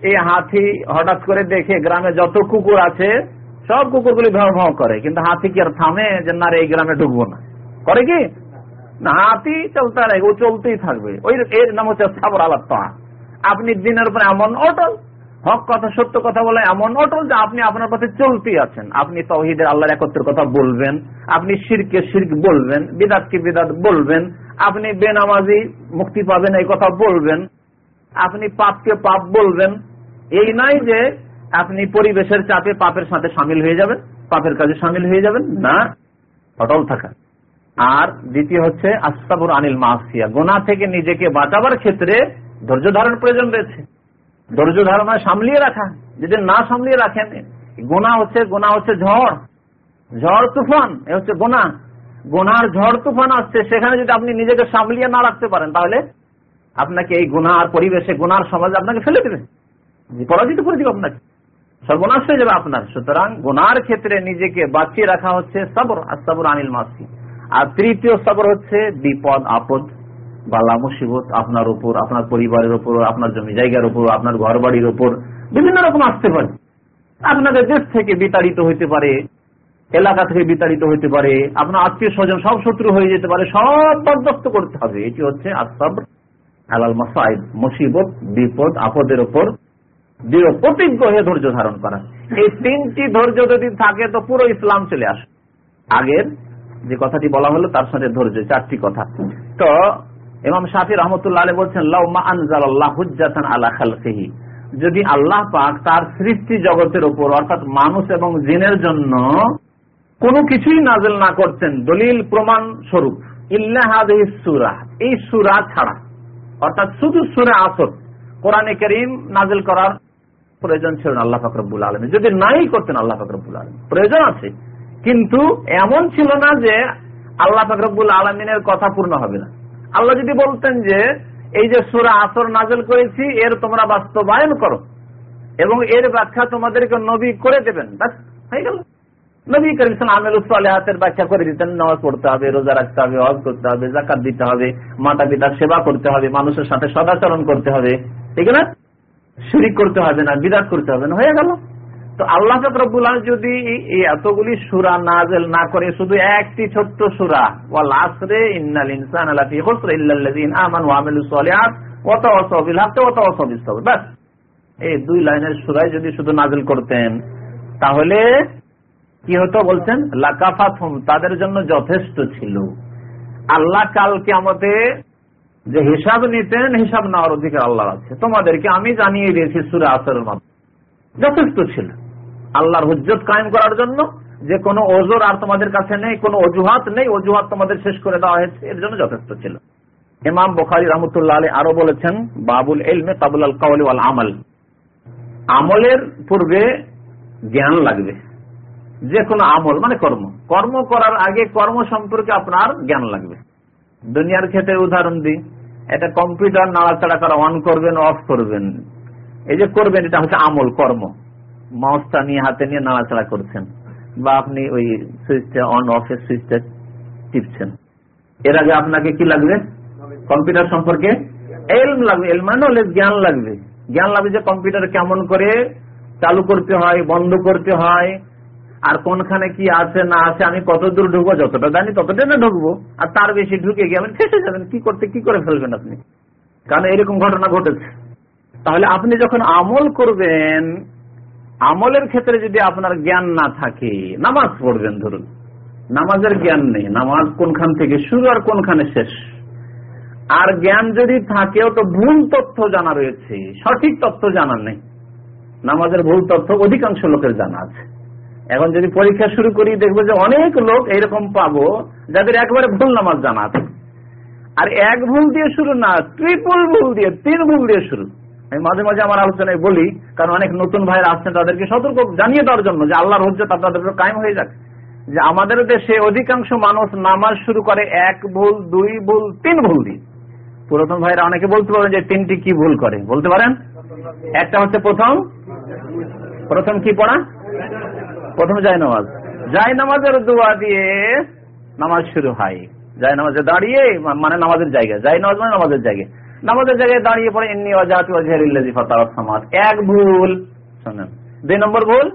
এই হাতি হঠাৎ করে দেখে গ্রামে যত কুকুর আছে সব কুকুরগুলি ভাও ভাও করে কিন্তু হাতি কি আর থামে যে না এই গ্রামে ঢুকবো না করে কি না হাতি চলতে ও চলতেই থাকবে ওই এর নাম হচ্ছে আপনি দিনের উপরে এমন অটল হক কথা, সত্য কথা বলে এমন, অটল যে আপনি আপনার পথে চলতেই আছেন। আপনি তহিদের আল্লাহর একত্রের কথা বলবেন, আপনি শিরকে শির্ক বলবেন, বিদাতকে বিদাত বলবেন, আপনি বেনামাজি মুক্তি পাবেন এই কথা বলবেন, আপনি পাপকে পাপ বলবেন। এই নয় যে আপনি পরিবেশের চাপে পাপের সাথে সামিল হয়ে যাবেন, পাপের কাজে সামিল হয়ে যাবেন, না। অটল থাকা। আর দ্বিতীয় হচ্ছে আস্তাবুর আনিল মাসিয়া। গোনা থেকে নিজেকে বাঁচাবার ক্ষেত্রে ধৈর্য ধারণ প্রয়োজন রয়েছে। ধৈর্য ধারণা সামলিয়ে রাখা। যদি না সামলিয়ে রাখেন, গোনা হচ্ছে গোনা হচ্ছে ঝড়। ঝড় তুফান, এ হচ্ছে গোনা। গোনার ঝড় তুফান আসছে, সেখানে যদি আপনি নিজেকে সামলিয়ে না রাখতে পারেন, তাহলে আপনাকে এই গুনার পরিবেশে, গোনার সমাজে আপনাকে ফেলে দেবে। পরাজিত করে দিবে আপনাকে। সর্বনাশ হয়ে যাবে আপনার। সুতরাং গোনার ক্ষেত্রে নিজেকে বাঁচিয়ে রাখা হচ্ছে সবর আর সবর আনিল মাসি। আর তৃতীয় সবর হচ্ছে বিপদ আপদ বালা মুসিবত আপনার উপর, আপনার পরিবারের উপর, আপনার জমি জায়গার উপর, আপনার ঘর বাড়ির উপর, বিভিন্ন রকম আসতে পারে। আপনাদের দেশ থেকে বিতাড়িত হইতে পারে, এলাকা থেকে বিতাড়িত হইতে পারে, আপনার আত্মীয় স্বজন সব শত্রু হয়ে যেতে পারে, সব বরদস্ত করতে হবে। এটি হচ্ছে আসাব আলাল মাসাইদ মুসিবত, বিপদ, আপদের ওপর দৃঢ় প্রতিজ্ঞ হয়ে ধৈর্য ধারণ করা। এই তিনটি ধৈর্য যদি থাকে, তো পুরো ইসলাম চলে আসে। আগের যে কথাটি বলা হলো, তার সাথে ধৈর্য, চারটি কথা। তো ইমাম শাফি রহমতুল্লাহ আলী বলছেন আল্লাহ খালফিহি যদি আল্লাহ পাক তার সৃষ্টি জগতের উপর, অর্থাৎ মানুষ এবং জিনের জন্য কোনো কিছুই নাজেল না করতেন, দলিল প্রমাণ স্বরূপ সুরা। এই সুরা ছাড়া, অর্থাৎ শুধু সুরে আসর, কোরআনে করিম নাজেল করার প্রয়োজন ছিল না আল্লাহ ফাকরবুল আলম যদি নাই করতেন আল্লাহ ফাকরবুল প্রয়োজন আছে, কিন্তু এমন ছিল না যে আল্লাহ ফকরবুল আলমিনের কথা পূর্ণ হবে না। আল্লাহ যদি বলতেন যে, এই যে সুরা আসর নাজল করেছি, এর তোমরা বাস্তবায়ন করো। এবং এর ব্যাখ্যা তোমাদেরকে নবী করে দেবেন। হয়ে গেল। নবী করিম আমেল হাতের ব্যাখ্যা করে দিতেন, নামাজ পড়তে হবে, রোজা রাখতে হবে, হজ করতে হবে জাকাত দিতে হবে মাতা পিতার সেবা করতে হবে, মানুষের সাথে সদাচরণ করতে হবে। ঠিক না? শরিক করতে হবে না বিরাট করতে হবে না, হয়ে গেল। তো আল্লাহ ফকরবুল যদি এতগুলি সুরা নাজেল না করে, শুধু একটি ছোট্ট সুরা ইন্নাল ইনসান এই দুই লাইনের সুরাই যদি শুধু নাজেল করতেন, তাহলে কি হতো বলছেন? লাকাফাতহুম তাদের জন্য যথেষ্ট ছিল। আল্লাহ কালকে আমাদের যে হিসাব নিতেন, হিসাব নেওয়ার অধিকার আল্লাহ আছে। তোমাদেরকে আমি জানিয়ে দিয়েছি সুরা আসরের মাধ্যমে যথেষ্ট ছিল। আল্লাহর হুজ্জত কায়েম করার জন্য যে কোনো ওজোর আর তোমাদের কাছে নেই, কোনো অজুহাত নেই, অজুহাত তোমাদের শেষ করে দেওয়া হয়েছে, এর জন্য যথেষ্ট ছিল। ইমাম বখারি রহমতুল্লাহ আলী আরও বলেছেন, বাবুল এলমে তাবুল আল কাউলি ওয়াল আমল। আমলের পূর্বে জ্ঞান লাগবে। যে কোনো আমল মানে কর্ম। কর্ম করার আগে কর্ম সম্পর্কে আপনার জ্ঞান লাগবে। দুনিয়ার ক্ষেত্রে উদাহরণ দিই এটা কম্পিউটার নাড়াচাড়া করা অন করবেন অফ করবেন। এই যে করবেন, এটা হচ্ছে আমল, কর্ম। মাউসটা নিয়ে, হাতে নিয়ে নাড়াচাড়া করছেন বা আপনি ওই সুইচটা অন অফ এর সুইচটা টিপছেন। এর আগে আপনাকে কি লাগবে? কম্পিউটার সম্পর্কে এলম লাগবে। এল মানে জ্ঞান লাগবে। জ্ঞান লাগবে যে কম্পিউটার কেমন করে চালু করতে হয়, বন্ধ করতে হয়, আর কোনখানে কি আছে, না আছে, আমি কত দূর ঢুকবো, যতটা জানি ততটা না ঢুকবো, আর তার বেশি ঢুকে গিয়ে আমি ফেসে যাবেন। কি করতে, কি করে ফেলবেন আপনি? কারণ এরকম ঘটনা ঘটেছে। তাহলে আপনি যখন আমল করবেন আমলের ক্ষেত্রে যদি আপনার জ্ঞান না থাকে, নামাজ পড়বেন ধরুন। নামাজের জ্ঞান নেই। নামাজ কোনখান থেকে শুরু আর কোনখানে শেষ? আর জ্ঞান যদি থাকেও তো ভুল তথ্য জানা রয়েছে। সঠিক তথ্য জানা নেই। নামাজের ভুল তথ্য অধিকাংশ লোকের জানা আছে। এখন যদি পরীক্ষা শুরু করি, দেখব যে অনেক লোক এইরকম পাবো যাদের একবারে ভুল নামাজ জানা আছে। আর এক ভুল দিয়ে শুরু না ট্রিপল ভুল দিয়ে, তিন ভুল দিয়ে শুরু। আমি মাঝে মাঝে আমার আলোচনায় বলি, কারণ অনেক নতুন ভাইরা আসছেন তাদেরকে সতর্ক জানিয়ে দেওয়ার জন্য যে আল্লাহর হজ্জত আপনাদের কায়েম হয়ে যাক। যে আমাদের দেশে অধিকাংশ মানুষ নামাজ শুরু করে এক ভুল, দুই ভুল, তিন ভুল দিয়ে। পুরাতন ভাইরা অনেকে বলতে পারেন যে তিনটি কি ভুল করে, বলতে পারেন? একটা হচ্ছে প্রথম। প্রথম কি পড়া? প্রথম যায় নামাজ। যায় নামাজের দোয়া দিয়ে নামাজ শুরু হয়। যায় নামাজে দাঁড়িয়ে মানে নামাজের জায়গা যায় নামাজ মানে নামাজের জায়গায়। নামাজের জায়গায় দাঁড়িয়ে পড়ে এমনি অজাতি অজহারিল্লাজি ফাতাওয়াত সামাদ এক ভুল। শুনেন। দুই নম্বর ভুল?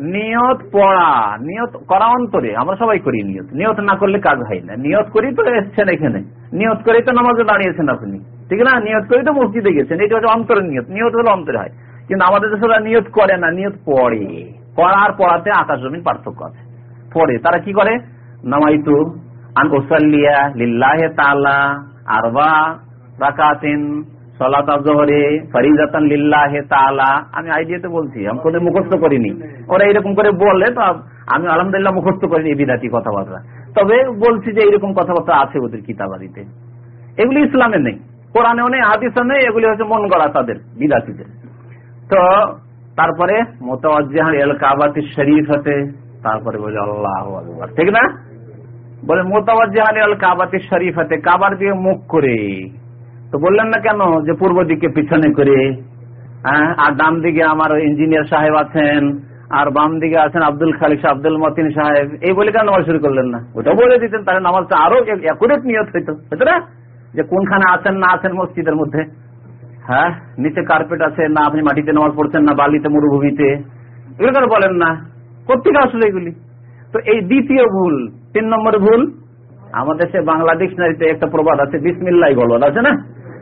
নিয়ত পড়া। নিয়ত করা অন্তরে। আমরা সবাই করি নিয়ত। নিয়ত না করলে কাজ হয় না। নিয়ত করি তো এসছেন এখানে। নিয়ত করেই তো নামাজে দাঁড়িয়েছেন আপনি। ঠিক না? নিয়ত করেই তো মসজিদে গেছেন। এটা হচ্ছে অন্তরের নিয়ত। নিয়ত হলো অন্তরে হয়। কিন্তু আমাদের দেশে নিয়ত করে না, নিয়ত পড়ে। করার পড়াতে আকাশ জমিন পার্থক্য আছে। পড়ে। তারা কি করে? নামাইতু আন ওসাল্লিয়া লিল্লাহ তালা আমি আইডিয়াতে বলছি, আমি মুখস্থ করিনি। ওরা এরকম করে বলে তো আমি আলহামদুলিল্লাহ মুখস্থ করিনি বিদাতি কথাবার্তা। তবে বলছি যে এরকম কথাবার্তা আছে ওদের কিতাবাদিতে। এগুলি ইসলামে নেই, কোরআনেও নেই হাদিসে নেই, এগুলি হচ্ছে মন গড়া তাদের, বিদাতিদের। তো তারপরে মোতাবাজ্জাহ এল কাবাতি শরীফ হতে তারপরে বলে আল্লাহ ঠিক না? বলে মোতাবাজ্জাহ এল কাবাতি শরীফ হতে কাবার দিয়ে মুখ করে। তো বললেন না কেন যে পূর্ব দিকে পিছনে করে? হ্যাঁ আর ডান দিকে আমার ইঞ্জিনিয়ার সাহেব আছেন, আর বাম দিকে আছেন আব্দুল খালিক আব্দুল মতিন সাহেব। এই বলে কেন নামাজ শুরু করলেন না? ওটা বলে দিতেন, তাহলে নামাজটা আরও একুরেট নিয়ত হইতো। হইতো না যে কোনখানে আছেন, না আছেন মসজিদের মধ্যে। হ্যাঁ নিচে কার্পেট আছে, না আপনি মাটিতে নামাজ পড়ছেন, না বালিতে, মরুভূমিতে। এগুলো কেন বলেন না? কোথেকে আসলে এগুলি? তো এই দ্বিতীয় ভুল তিন নম্বর ভুল। আমাদের সে বাংলা ডিকশনারিতে একটা প্রবাদ আছে বিসমিল্লাই গলদ, আছে না?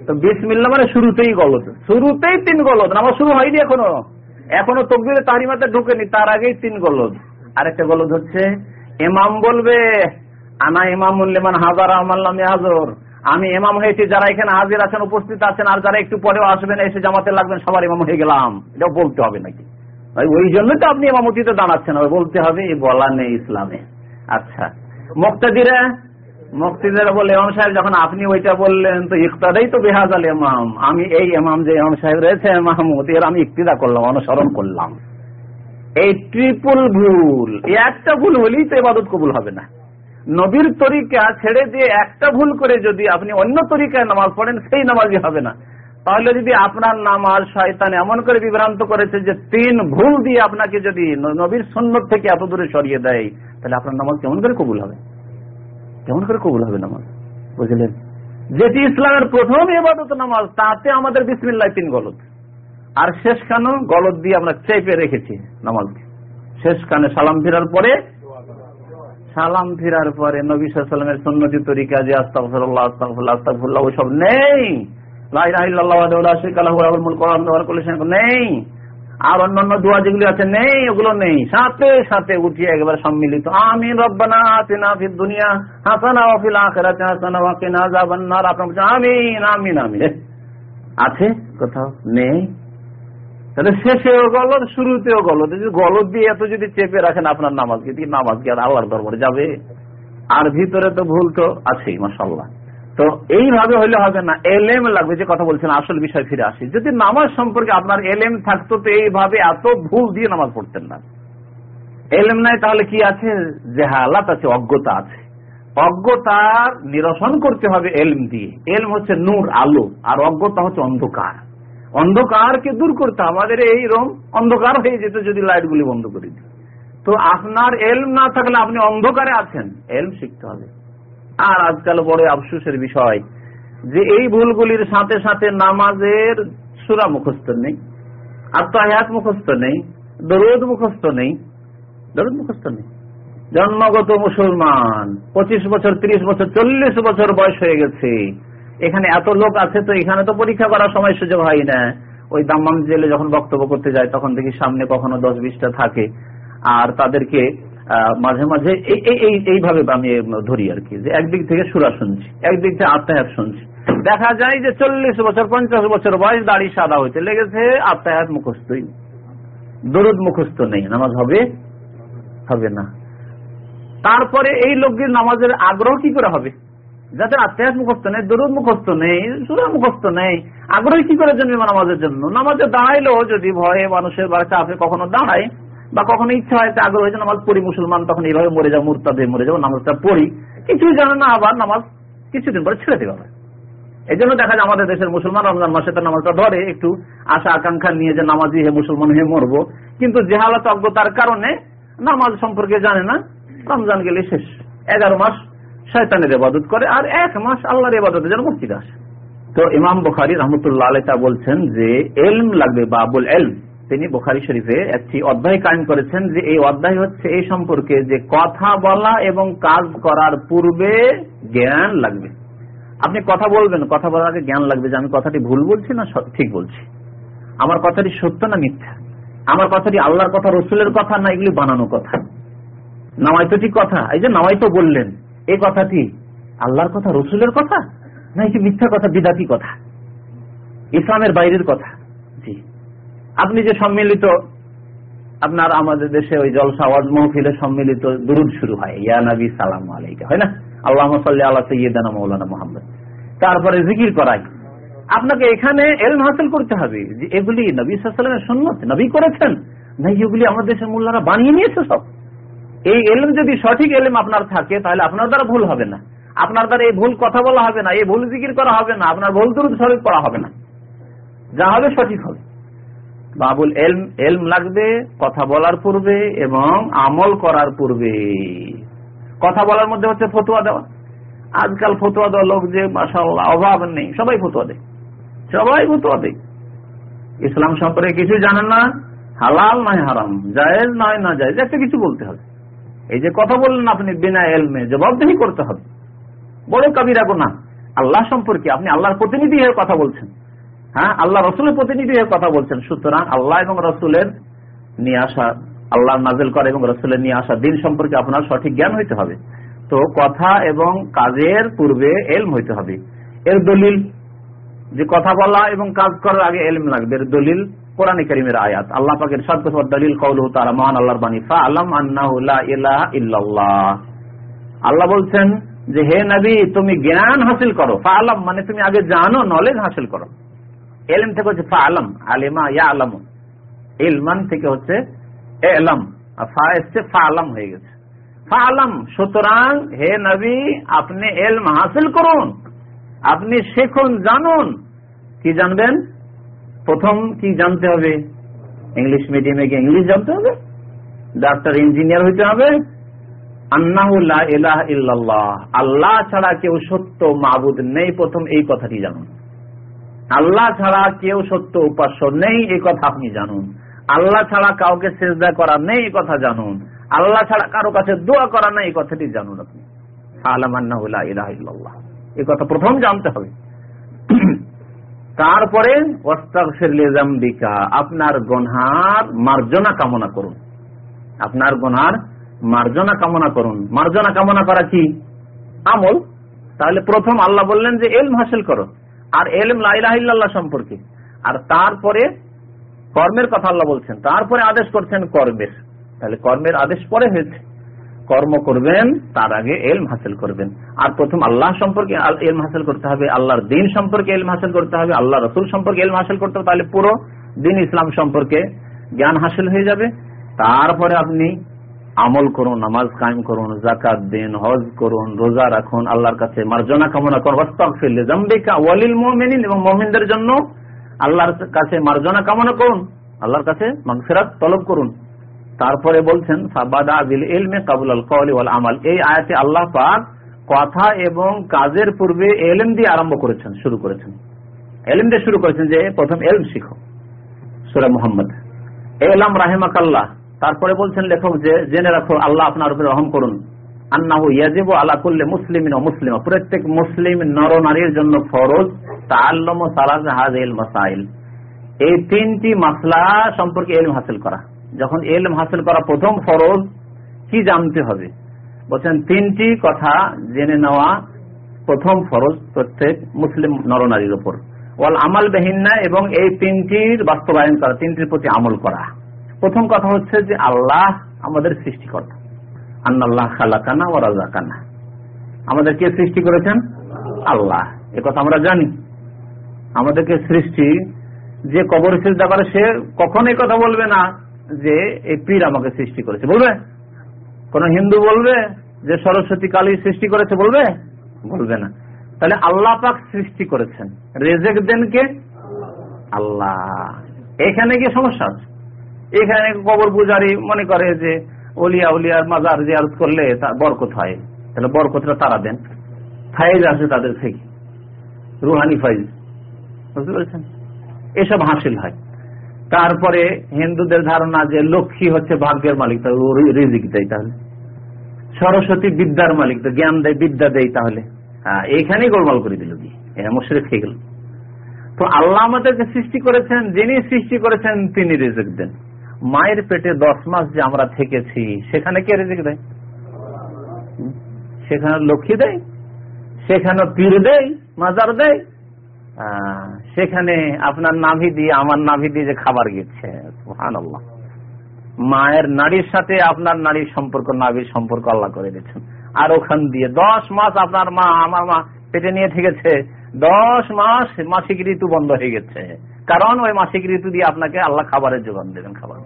তো বিসমিল্লা মানে শুরুতেই গলদ। শুরুতেই তিন গলদ নামাজ শুরু হয়নি এখনও। এখনও তকবিরে তারিমাতে ঢুকেনি, তার আগেই তিন গলদ। আরেকটা গলদ হচ্ছে এমাম বলবে, আনা ইমাম উল্লেমান হাজার আমাল্লাম হাজর আমি এমাম হয়েছি, যারা এখানে হাজির আছেন, উপস্থিত আছেন, আর যারা একটু পরেও আসবেন, এসে জামাতে লাগবেন, সবার ইমাম হয়ে গেলাম। এটাও বলতে হবে নাকি? ওই জন্য তো আপনি এমামতিতে দাঁড়াচ্ছেন বলতে হবে বলা নেই ইসলামে। আচ্ছা। মুক্তাদিরা, মুক্তিদের বলে এমাম সাহেব, যখন আপনি ওইটা বললেন, তো ইকতাদাই তো বেহাজ আল এমাম আমি এই এমাম যে এমাম সাহেব রয়েছে, মাহমুদ, এর আমি ইক্তিদা করলাম, অনুসরণ করলাম। এই ট্রিপল ভুল একটা ভুল হলেই তো এবাদত কবুল হবে না। নবীর তরিকা ছেড়ে দিয়ে একটা ভুল করে যদি আপনি অন্য তরিকায় নামাজ পড়েন, সেই নামাজই হবে না। তাহলে যদি আপনার নামাজ শয়তান এমন করে বিভ্রান্ত করেছে যে তিন ভুল দিয়ে আপনাকে যদি নবীর সন্ন্যত থেকে এত দূরে সরিয়ে দেয়, তাহলে আপনার নামাজ কেমন করে কবুল হবে? কেমন করে কবুল হবে নামাজ? বুঝলেন? যেটি ইসলামের প্রথম এবাদত নামাজ, তাতে আমাদের বিসমিল্লাহ তিন গলত। আর শেষ কানো গলত দিয়ে আমরা চেপে রেখেছি নামাজকে। শেষ কানে সালাম ফিরার পরে, সালাম ফিরার পরে নবী সাল্লামের সন্ন্যতি তরিকা যে আস্তাফুল্লাহ আস্তাফুল্লাহ আস্তাফুল্লাহ ওইসব নেই। নেই। আর অন্যান্য দোয়া যেগুলি আছে, নেই, ওগুলো নেই। সাথে সাথে উঠিয়ে একবার সম্মিলিত। আমিন আছে কোথাও? নেই। তাহলে শেষেও গলত, শুরুতেও গলত। গলত দিয়ে এত যদি চেপে রাখেন, আপনার নামাজকে নামাজ কি আর আল্লাহর দরবারে যাবে? আর ভিতরে তো ভুল তো আছেই মাসাল্লাহ তো এইভাবে হইলে হবে না। এলেম লাগবে যে কথা বলছেন, আসল বিষয় ফিরে আসি। যদি নামাজ সম্পর্কে আপনার এলেম থাকতো, তো এইভাবে এত ভুল দিয়ে নামাজ পড়তেন না। এলেম নাই তাহলে কি আছে? জেহালাত আছে, অজ্ঞতা আছে। অজ্ঞতার নিরসন করতে হবে এলম দিয়ে। এলম হচ্ছে নূর, আলো। আর অজ্ঞতা হচ্ছে অন্ধকার। অন্ধকারকে দূর করতে আমাদের এই রম অন্ধকার হয়ে যেত যদি লাইট গুলি বন্ধ করে দিই তো আপনার এলম না থাকলে আপনি অন্ধকারে আছেন। এলম শিখতে হবে। আর আজকাল বড় আফসুসের বিষয় যে এই ভুলগুলির সাথে সাথে নামাজের সুরা মুখস্থ নেই আত্মাহাত মুখস্থ নেই, দরুদ মুখস্থ নেই। দরুদ মুখস্থ নেই। জন্মগত মুসলমান, পঁচিশ বছর, ত্রিশ বছর, চল্লিশ বছর বয়স হয়ে গেছে। এখানে এত লোক আছে তো এখানে তো পরীক্ষা করার সময় সুযোগ হয় না। ওই দাম্মাম জেলে যখন বক্তব্য করতে যায়, তখন দেখি সামনে কখনো দশ বিশটা থাকে। আর তাদেরকে মাঝে মাঝে এইভাবে আমি ধরি আর কি, যে একদিক থেকে সুরা শুনছি, একদিক থেকে আত্মাহাত শুনছি। দেখা যায় যে চল্লিশ বছর, পঞ্চাশ বছর বয়স দাড়ি সাদা হইতে লেগেছে আত্মাহাত মুখস্থই দরুদ মুখস্থ নেই, নামাজ হবে? হবে না। তারপরে এই লোকদের নামাজের আগ্রহ কি করে হবে? যাদের আত্মাহাত মুখস্থ নেই, দরুদ মুখস্থ নেই, সুরা মুখস্থ নেই, আগ্রহ কি করে জন্মে নামাজের জন্য? নামাজে দাঁড়াইলো যদি ভয়ে মানুষের বাড়িতে চাপে কখনো দাঁড়ায় বা কখনো ইচ্ছা হয় আগ্রহ হয়েছে নামাজ পড়ি, মুসলমান তখন এইভাবে মরে যাও, মুরতাদে মরে যাব নামাজটা পড়ি। কিছুই জানে না আবার নামাজ কিছুদিন পরে ছেড়ে দেওয়া হয় এই জন্য দেখা যায় আমাদের দেশের মুসলমান রমজান মাসে তার নামাজটা ধরে, একটু আশা, আকাঙ্ক্ষা নিয়ে যে নামাজি হে মুসলমান হয়ে মরবো। কিন্তু জেহালত অজ্ঞতার কারণে নামাজ সম্পর্কে জানে না, রমজান গেলে শেষ। এগারো মাস শয়তানের ইবাদত করে, আর এক মাস আল্লাহর ইবাদতের জন্য মসজিদ আসে। তো ইমাম বুখারি রহমতুল্লাহ আলতা বলছেন যে, এলম লাগবে বাবুল এলম। তিনি বোখারি শরীফে একটি অধ্যায় কায়েম করেছেন যে এই অধ্যায় হচ্ছে এই সম্পর্কে যে কথা বলা এবং কাজ করার পূর্বে জ্ঞান লাগবে। আপনি কথা বলবেন, কথা বলার আগে জ্ঞান লাগবে যে আমি কথাটি ভুল বলছি না ঠিক বলছি। আমার কথাটি সত্য না মিথ্যা? আমার কথাটি আল্লাহর কথা, রসুলের কথা না এগুলি বানানো কথা? নামাইতো ঠিক কথা, এই যে নামাইতো বললেন, এই কথাটি আল্লাহর কথা, রসুলের কথা? না কি মিথ্যা কথা, বিদাতি কথা? ইসলামের বাইরের কথা? আপনি যে সম্মিলিত, আপনার আমাদের দেশে ওই জলসা আওয়াজ মহফিলে সম্মিলিত দুরুদ শুরু হয়, ইয়া নবী সালাম আলাইকা, হয় না? আল্লাহ সাল্লি আল্লাহ সৈয়দানা মৌলানা মোহাম্মদ। তারপরে জিকির করাই। আপনাকে এখানে এলম হাসিল করতে হবে, যে এগুলি নবী সাল্লামের সন্ন্যত নবী করেছেন। না এগুলি আমাদের দেশের মোল্লারা বানিয়ে নিয়েছে সব? এই এলম যদি সঠিক এলম আপনার থাকে, তাহলে আপনার দ্বারা ভুল হবে না। আপনার দ্বারা এই ভুল কথা বলা হবে না, এই ভুল জিকির করা হবে না, আপনার ভুল দুরুদ শরীর করা হবে না। যা হবে সঠিক হবে। বাবুল এলম এলম লাগবে, কথা বলার পূর্বে এবং আমল করার পূর্বে। কথা বলার মধ্যে হচ্ছে ফতুয়া দেওয়া। আজকাল ফতুয়া দেওয়া লোক যে মাসাল্লাহ অভাব নেই, সবাই ফতুয়া দেয়। সবাই ফতুয়া দেয়। ইসলাম সম্পর্কে কিছু জানেন না, হালাল নয়, হারাম। জায়েজ নয়, না জায়েজ, একটা কিছু বলতে হবে। এই যে কথা বললেন আপনি বিনা এলমে, জবাবদেহি করতে হবে। বড় কবিরা গোনা আল্লাহ সম্পর্কে আপনি আল্লাহর প্রতিনিধি হয়ে কথা বলছেন। হ্যাঁ আল্লাহ রসুলের প্রতিনিধি হয়ে কথা বলছেন। সুতরাং আল্লাহ এবং রসুলের নিয়ে আসা, আল্লাহ নাজেল করে এবং রসুলের নিয়ে আসা দিন সম্পর্কে আপনার সঠিক জ্ঞান হইতে হবে। তো কথা এবং কাজের পূর্বে এলম হইতে হবে। এর দলিল, যে কথা বলা এবং কাজ করার আগে এলম লাগবে। এর দলিল কোরআন করিমের আয়াত। আল্লাহ পাকের সাদ দলিল কৌল তারা মহান আল্লাহর বাণী ফা আলম আল্লাহ আল্লাহ বলছেন যে, হে নবী, তুমি জ্ঞান হাসিল করো। ফা আলম মানে তুমি আগে জানো, নলেজ হাসিল করো। এলম থেকে হচ্ছে ফা আলম আলিমা ইয়া আলম ইলমান থেকে হচ্ছে এলম ফা এসছে ফা আলম হয়ে গেছে। ফালাম সুতরাং হে নবী, আপনি এলম হাসিল করুন, আপনি জানুন। কি জানবেন? প্রথম কি জানতে হবে? ইংলিশ মিডিয়ামে গিয়ে ইংলিশ জানতে হবে। ডাক্তার, ইঞ্জিনিয়ার হইতে হবে। আল্লাহ ছাড়া কেউ সত্য মাবুদ নেই, প্রথম এই কথাটি জানুন। আল্লাহ ছাড়া কেউ সত্য উপাস্য নেই এই কথা আপনি জানুন। আল্লাহ ছাড়া কাউকে সেজদা করা নেই এই কথা জানুন। আল্লাহ ছাড়া কারও কাছে দোয়া করা নেই এই কথাটি জানুন আপনি। মার্জনা কামনা করা কি? আমল। তাহলে প্রথম আল্লাহ বললেন যে, এলম হাসিল করো। আর এলম লাইলাহিল্লাহ সম্পর্কে। আর তারপরে কর্মের কথা আল্লাহ বলছেন। তারপরে আদেশ করছেন কর্মের। তাহলে কর্মের আদেশ পরে হয়েছে। কর্ম করবেন, তার আগে এলম হাসিল করবেন। আর প্রথম আল্লাহ সম্পর্কে এলম হাসিল করতে হবে, আল্লাহর দিন সম্পর্কে এলম হাসিল করতে হবে, আল্লাহ রসুল সম্পর্কে এলম হাসিল করতে হবে, তাহলে পুরো দিন ইসলাম সম্পর্কে জ্ঞান হাসিল হয়ে যাবে। তারপরে আপনি আমল করুন, নামাজ কায়েম করুন জাকাত দিন, হজ করুন, রোজা রাখুন, আল্লাহর কাছে মার্জনা কামনা করুন। ওয়ালিল মোমিন এবং মোমিনদের জন্য আল্লাহর কাছে মার্জনা কামনা করুন, আল্লাহর কাছে মাগফিরাত তলব করুন। তারপরে বলছেন আমাল। এই আয়াতে আল্লাহ পাক কথা এবং কাজের পূর্বে এলএম দিয়ে আরম্ভ করেছেন, শুরু করেছেন। এলএম দিয়ে শুরু করেছেন যে, প্রথম এলম শিখো। সুরা মোহাম্মদ। এলাম রাহেমাকাল্লাহ। তারপরে বলছেন লেখক যে, জেনে রাখো, আল্লাহ আপনার উপরে রহম করুন। প্রত্যেক মুসলিম জন্য ফরজ মাসাইল। এই তিনটি মাসলা সম্পর্কে হাসিল করা। যখন হাসিল করা প্রথম ফরজ, কি জানতে হবে? বলছেন, তিনটি কথা জেনে নেওয়া প্রথম ফরজ প্রত্যেক মুসলিম নরনারীর উপর। ওয়াল আমাল বেহিন্না এবং এই তিনটির বাস্তবায়ন করা, তিনটির প্রতি আমল করা। প্রথম কথা হচ্ছে যে আল্লাহ আমাদের সৃষ্টিকর্তা। আন্নাল্লাহ খালাকানা ও রাজাকানা আমাদের কে সৃষ্টি করেছেন? আল্লাহ। এ কথা আমরা জানি। আমাদেরকে সৃষ্টি যে কবর সৃষ্টি করে, সে কখন কথা বলবে না যে এই পীর আমাকে সৃষ্টি করেছে। বলবে? কোন হিন্দু বলবে যে সরস্বতী কালী সৃষ্টি করেছে বলবে? বলবে না। তাহলে আল্লাহ পাক সৃষ্টি করেছেন। রেজেক দেন কে? আল্লাহ। এখানে কি সমস্যা আছে। এখানে কবর পূজারি মনে করে যে অলিয়া উলিয়ার মাজার জিয়ারত করলে তার বরকত হয়। তাহলে বরকতটা তারা দেন। ফাইজ আছে তাদের থেকে। রুহানি ফাইজ বুঝতে পেরেছেন? এসব হাসিল হয়। তারপরে হিন্দুদের ধারণা যে লক্ষ্মী হচ্ছে ভাগ্যের মালিক রিজিক দেয় তাহলে। সরস্বতী বিদ্যার মালিক, তো জ্ঞান দেয়, বিদ্যা দেয় তাহলে। হ্যাঁ এইখানেই গোলমাল করে দিল কি মুশরেক খেয়ে গেল। তো আল্লাহ আমাদেরকে সৃষ্টি করেছেন, যিনি সৃষ্টি করেছেন, তিনি রিজিক দেন। মায়ের পেটে দশ মাস যে আমরা থেকেছি, সেখানে কে রেজেক দেয়? সেখানে লক্ষ্মী দেয়? সেখানে পীর দেয়? মাজার দেয়? সেখানে আপনার নাভি দিয়ে, আমার নাভি দিয়ে যে খাবার গেছে মায়ের নারীর সাথে আপনার নারীর সম্পর্ক, নাভির সম্পর্ক আল্লাহ করে দিচ্ছেন আর ওখান দিয়ে দশ মাস আপনার মা, আমার মা পেটে নিয়ে থেকেছে, দশ মাস মাসিক ঋতু বন্ধ হয়ে গেছে। কারণ ওই মাসিক ঋতু দিয়ে আপনাকে আল্লাহ খাবারের যোগান দেবেন, খাবার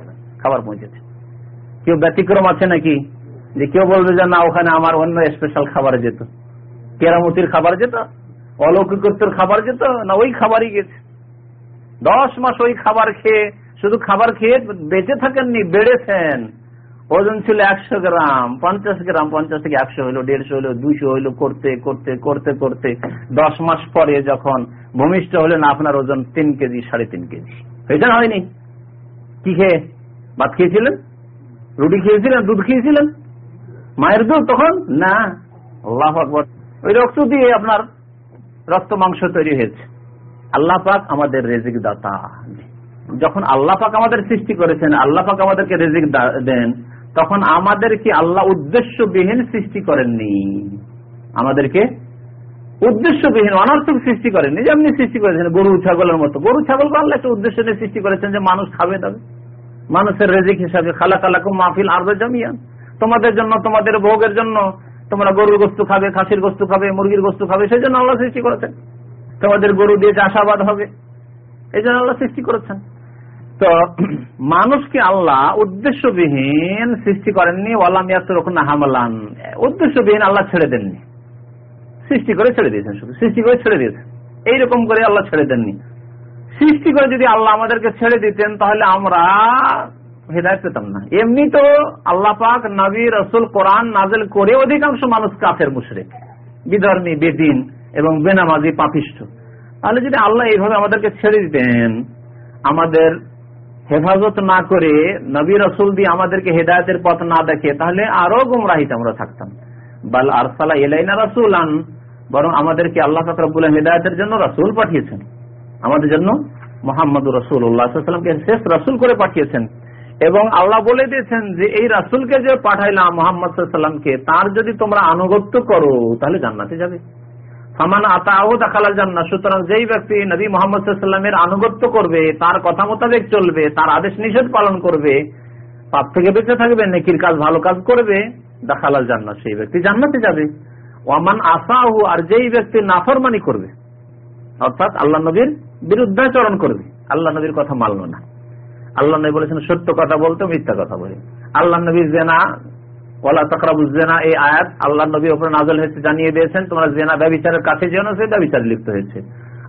খাবার পৌঁছেছে কেউ ব্যতিক্রম আছে নাকি? যে কেউ বলবে যে, না, ওখানে আমার অন্য স্পেশাল খাবার যেত। কেরামতির খাবার যেত, অলৌকিকত্বর খাবার যেত, না, ওই খাবারই গেছে। দশ মাস ওই খাবার খেয়ে, শুধু খাবার খেয়ে বেঁচে থাকেননি, বেড়েছেন। ওজন ছিল একশো গ্রাম, পঞ্চাশ গ্রাম, পঞ্চাশ থেকে একশো হইল, দেড়শো হইল, দুইশো হইল, করতে করতে করতে করতে। দশ মাস পরে যখন ভূমিষ্ঠ হলেন, আপনার ওজন তিন কেজি, সাড়ে তিন কেজি। না হয়নি? কি খেয়ে? ভাত খেয়েছিলেন? রুটি খেয়েছিলেন? দুধ খেয়েছিলেন? মায়ের দুধ তখন? না। আল্লাহ আকবর। ওই রক্ত দিয়ে আপনার রক্ত মাংস তৈরি হয়েছে। আল্লাহ পাক আমাদের রেজিক দাতা। যখন আল্লাহ পাক আমাদের সৃষ্টি করেছেন, আল্লাহ পাক আমাদেরকে রেজিক দেন, তখন আমাদেরকে আল্লাহ উদ্দেশ্যবিহীন সৃষ্টি করেননি। আমাদেরকে উদ্দেশ্যবিহীন, অনর্থক সৃষ্টি করেননি। যেমনি সৃষ্টি করেছেন গরু, ছাগলের মতো। গরু ছাগলকে আল্লাহ একটা উদ্দেশ্য নিয়ে সৃষ্টি করেছেন যে মানুষ খাবে তবে। মানুষের রেজিক হিসাবে খালা কালাকুম মাহফিল আরবে জমিয়ান। তোমাদের জন্য, তোমাদের ভোগের জন্য তোমরা গরুর গোস্তু খাবে, খাসির গোস্তু খাবে, মুরগির গোস্তু খাবে, সেই জন্য আল্লাহ সৃষ্টি করেছেন। তোমাদের গরু দিয়ে চাষাবাদ হবে, এই জন্য আল্লাহ সৃষ্টি করেছেন। তো মানুষকে আল্লাহ উদ্দেশ্যবিহীন সৃষ্টি করেননি, ওয়ালাম ইয়াসরুকুনা হামলান। উদ্দেশ্যবিহীন আল্লাহ ছেড়ে দেননি। সৃষ্টি করে ছেড়ে দিয়েছেন শুধু, সৃষ্টি করে ছেড়ে দিয়েছেন। এইরকম করে আল্লাহ ছেড়ে দেননি। সৃষ্টি করে যদি আল্লাহ আমাদেরকে ছেড়ে দিতেন, তাহলে আমরা হেদায়ত পেতাম না। এমনি তো আল্লাহ পাক নবী, রসুল, কোরআন নাজেল করে অধিকাংশ মানুষ কাফের, মুশরেক, বিধর্মী, বেদিন এবং বেনামাজি, পাপিষ্ঠ। তাহলে যদি আল্লাহ এইভাবে আমাদেরকে ছেড়ে দিতেন, আমাদের হেফাজত না করে নবী, রসুল দিয়ে আমাদেরকে হেদায়তের পথ না দেখে, তাহলে আরও গুমরাহিতে আমরা থাকতাম। বাল আরসালা এলাইনা রাসুল আন বরং আমাদেরকে আল্লাহ ফাকরাবুল হেদায়তের জন্য রাসুল পাঠিয়েছেন। আমাদের জন্য মোহাম্মদ রসুল্লাহামকে শেষ রাসুল করে পাঠিয়েছেন। এবং আল্লাহ বলে দিয়েছেন যে, এই রাসুলকে যে পাঠাইলাম মোহাম্মদ সাল্লামকে তার যদি তোমরা আনুগত্য করো, তাহলে জান্নাতে যাবে। সামান আতাও জান্না সুতরাং যেই ব্যক্তি নবী মোহাম্মদ সাল্লামের আনুগত্য করবে, তার কথা মোতাবেক চলবে, তার আদেশ নিষেধ পালন করবে, পাপ থেকে বেঁচে থাকবে, নেকির কাজ ভালো কাজ করবে, দেখালাল জান্নাত সেই ব্যক্তি জান্নাতে যাবে। ওয়ামান আসাহু, আর যেই ব্যক্তি নাফরমানি করবে। অর্থাৎ আল্লাহ নবীর বিরুদ্ধাচরণ করবে আল্লাহ নবীর কথা মানল না। আল্লাহ নবী বলেছেন, সত্য কথা বলতে মিথ্যা কথা বলে। আল্লাহ নবী জেনা ওলা তকরাবু জেনা, এই আয়াত আল্লাহ নবীর উপরে নাজল হয়েছে, জানিয়ে দিয়েছেন, তোমরা জেনা ব্যবচারের কাছে যেন সে ব্যবচার লিপ্ত হয়েছে।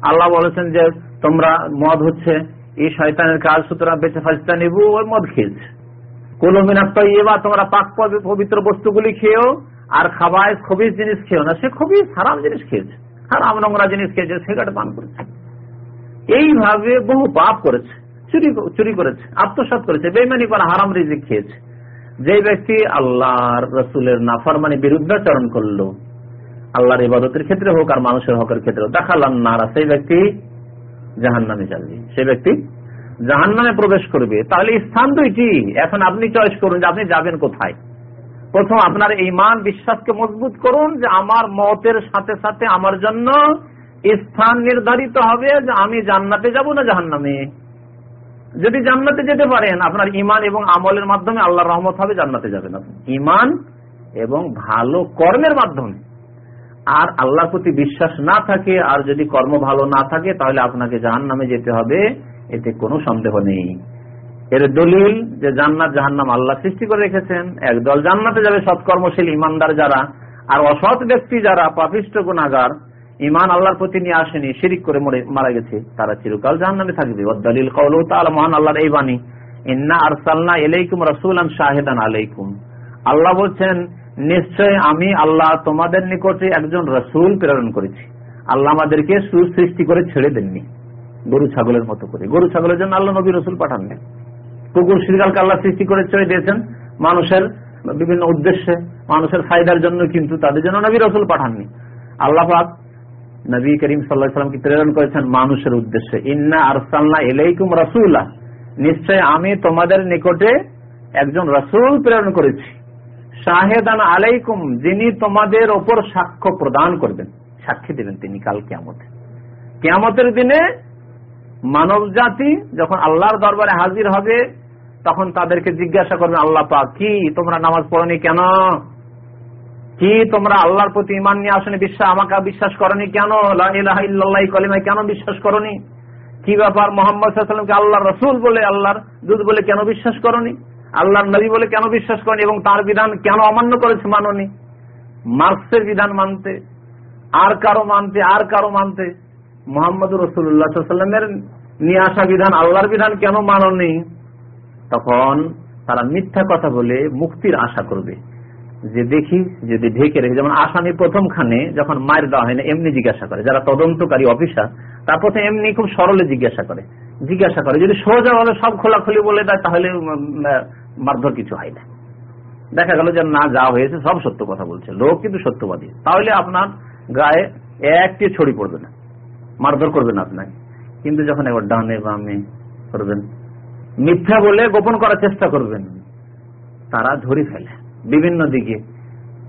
আল্লাহ বলেছেন যে, তোমরা মদ হচ্ছে, এই শয়তানের কাজ, সুতরাং বেঁচে ফাঁসতা নিবু, ওই মদ খেয়েছে। কোলোমিনার তৈবা তোমরা পাক পবিত্র বস্তুগুলি খেয়েও, আর খাবায় খবিস জিনিস খেয়েও না, সে খুবই হারাম জিনিস খেয়েছে। হারাম নোংরা জিনিস খেয়েছে, সিগারেট পান করেছে। এইভাবে বহু পাপ করেছে, চুরি চুরি করেছে আত্মসাত করেছে বেমানি করে হারাম রিজিক খেয়েছে। যে ব্যক্তি আল্লাহর রসুলের নাফার নাফরমানি বিরুদ্ধাচরণ করল, আল্লাহর ইবাদতের ক্ষেত্রে হোক আর মানুষের হকের ক্ষেত্রে দেখালাম নারা, সেই ব্যক্তি জাহান নামে যাবে। সেই ব্যক্তি জাহান নামে প্রবেশ করবে। তাহলে স্থান দুইটি। এখন আপনি চয়েস করুন যে আপনি যাবেন কোথায়। প্রথম আপনার ইমান বিশ্বাসকে মজবুত করুন যে আমার মতের সাথে সাথে আমার জন্য স্থান নির্ধারিত হবে যে আমি জান্নাতে যাব না জাহান্নামে। যদি জান্নাতে যেতে পারেন, আপনার ইমান এবং আমলের মাধ্যমে আল্লাহ রহমত হবে, জান্নাতে যাবেন আপনি। ইমান এবং ভালো কর্মের মাধ্যমে। আর আল্লাহর প্রতি বিশ্বাস না থাকে, আর যদি কর্ম ভালো না থাকে, তাহলে আপনাকে জাহান নামে যেতে হবে, এতে কোনো সন্দেহ নেই। এর দলিল যে জান্নাত জাহান্নাম আল্লাহ সৃষ্টি করে রেখেছেন। একদল জান্নাতে যাবে সৎকর্মশীল ইমানদার যারা, আর অসৎ ব্যক্তি যারা পাপিষ্ট গুণাগার ইমান আল্লাহর প্রতি নিয়ে আসেনি, শিরিক করে মরে, মারা গেছে, তারা চিরকাল জাহান নামে থাকবে দলিল কৌল তাহলে মহান আল্লাহর এই বাণী, ইন্না আরসালনা এলাইকুম রসুলান শাহেদান আলাইকুম। আল্লাহ বলছেন, নিশ্চয় আমি আল্লাহ তোমাদের নিকটে একজন রসুল প্রেরণ করেছি। আল্লাহ আমাদেরকে সুসৃষ্টি করে ছেড়ে দেননি। গরু, ছাগলের মতো করে। গরু, ছাগলের জন্য আল্লাহ নবী রসুল পাঠাননি। কুকুর শ্রীকালকে আল্লাহ সৃষ্টি করে ছেড়ে দিয়েছেন মানুষের বিভিন্ন উদ্দেশ্যে, মানুষের ফায়দার জন্য কিন্তু তাদের জন্য নবী রসুল পাঠাননি। আল্লাহ নবী করিম সাল্লাহামকে প্রেরণ করেছেন মানুষের উদ্দেশ্যে। ইন্না আরসাল্লা এলাইকুম রসুল্লাহ নিশ্চয় আমি তোমাদের নিকটে একজন রসুল প্রেরণ করেছি। শাহেদান আলাইকুম, যিনি তোমাদের ওপর সাক্ষ্য প্রদান করবেন। সাক্ষী দেবেন তিনি কাল কেমতে কেমতের দিনে মানব জাতি যখন আল্লাহর দরবারে হাজির হবে, তখন তাদেরকে জিজ্ঞাসা করবে, আল্লাহ পাক, কি তোমরা নামাজ পড়নি কেন? কি তোমরা আল্লাহর প্রতি ইমান নিয়ে আসনি? বিশ্বাস, আমাকে বিশ্বাস করনি কেন? কলিমায় কেন বিশ্বাস করনি? কি ব্যাপার? মোহাম্মদ আল্লাহ রসুল বলে, আল্লাহর দুধ বলে কেন বিশ্বাস করনি? আল্লাহর নবী বলে কেন বিশ্বাস করেনি? এবং তার বিধান কেন অমান্য করেছে মাননি? মার্কসের বিধান মানতে, আর কারও মানতে, আর কারও মানতে মোহাম্মদ রসুল্লাহামের নিয়ে আসা বিধান, আল্লাহর বিধান কেন মাননি? তখন তারা মিথ্যা কথা বলে মুক্তির আশা করবে। যে দেখি যদি ঢেকে রেখে, যেমন আসামি প্রথম খানে যখন মায়ের দেওয়া হয় না, এমনি জিজ্ঞাসা করে। যারা তদন্তকারী অফিসার, তার প্রথমে এমনি খুব সরলে জিজ্ঞাসা করে। জিজ্ঞাসা করে, যদি সোজা ভাবে সব খোলাখুলি বলে দেয়, তাহলে মারধর কিছু হয় না। দেখা গেল যে না, যা হয়েছে সব সত্য কথা বলছে। লোক কিন্তু সত্যবাদী। তাহলে আপনার গায়ে একটি ছড়ি পড়বে না। মারধর করবেন আপনাকে। কিন্তু যখন একবার ডানে বামে করবেন, মিথ্যা বলে গোপন করার চেষ্টা করবেন, তারা ধরে ফেলে। বিভিন্ন দিকে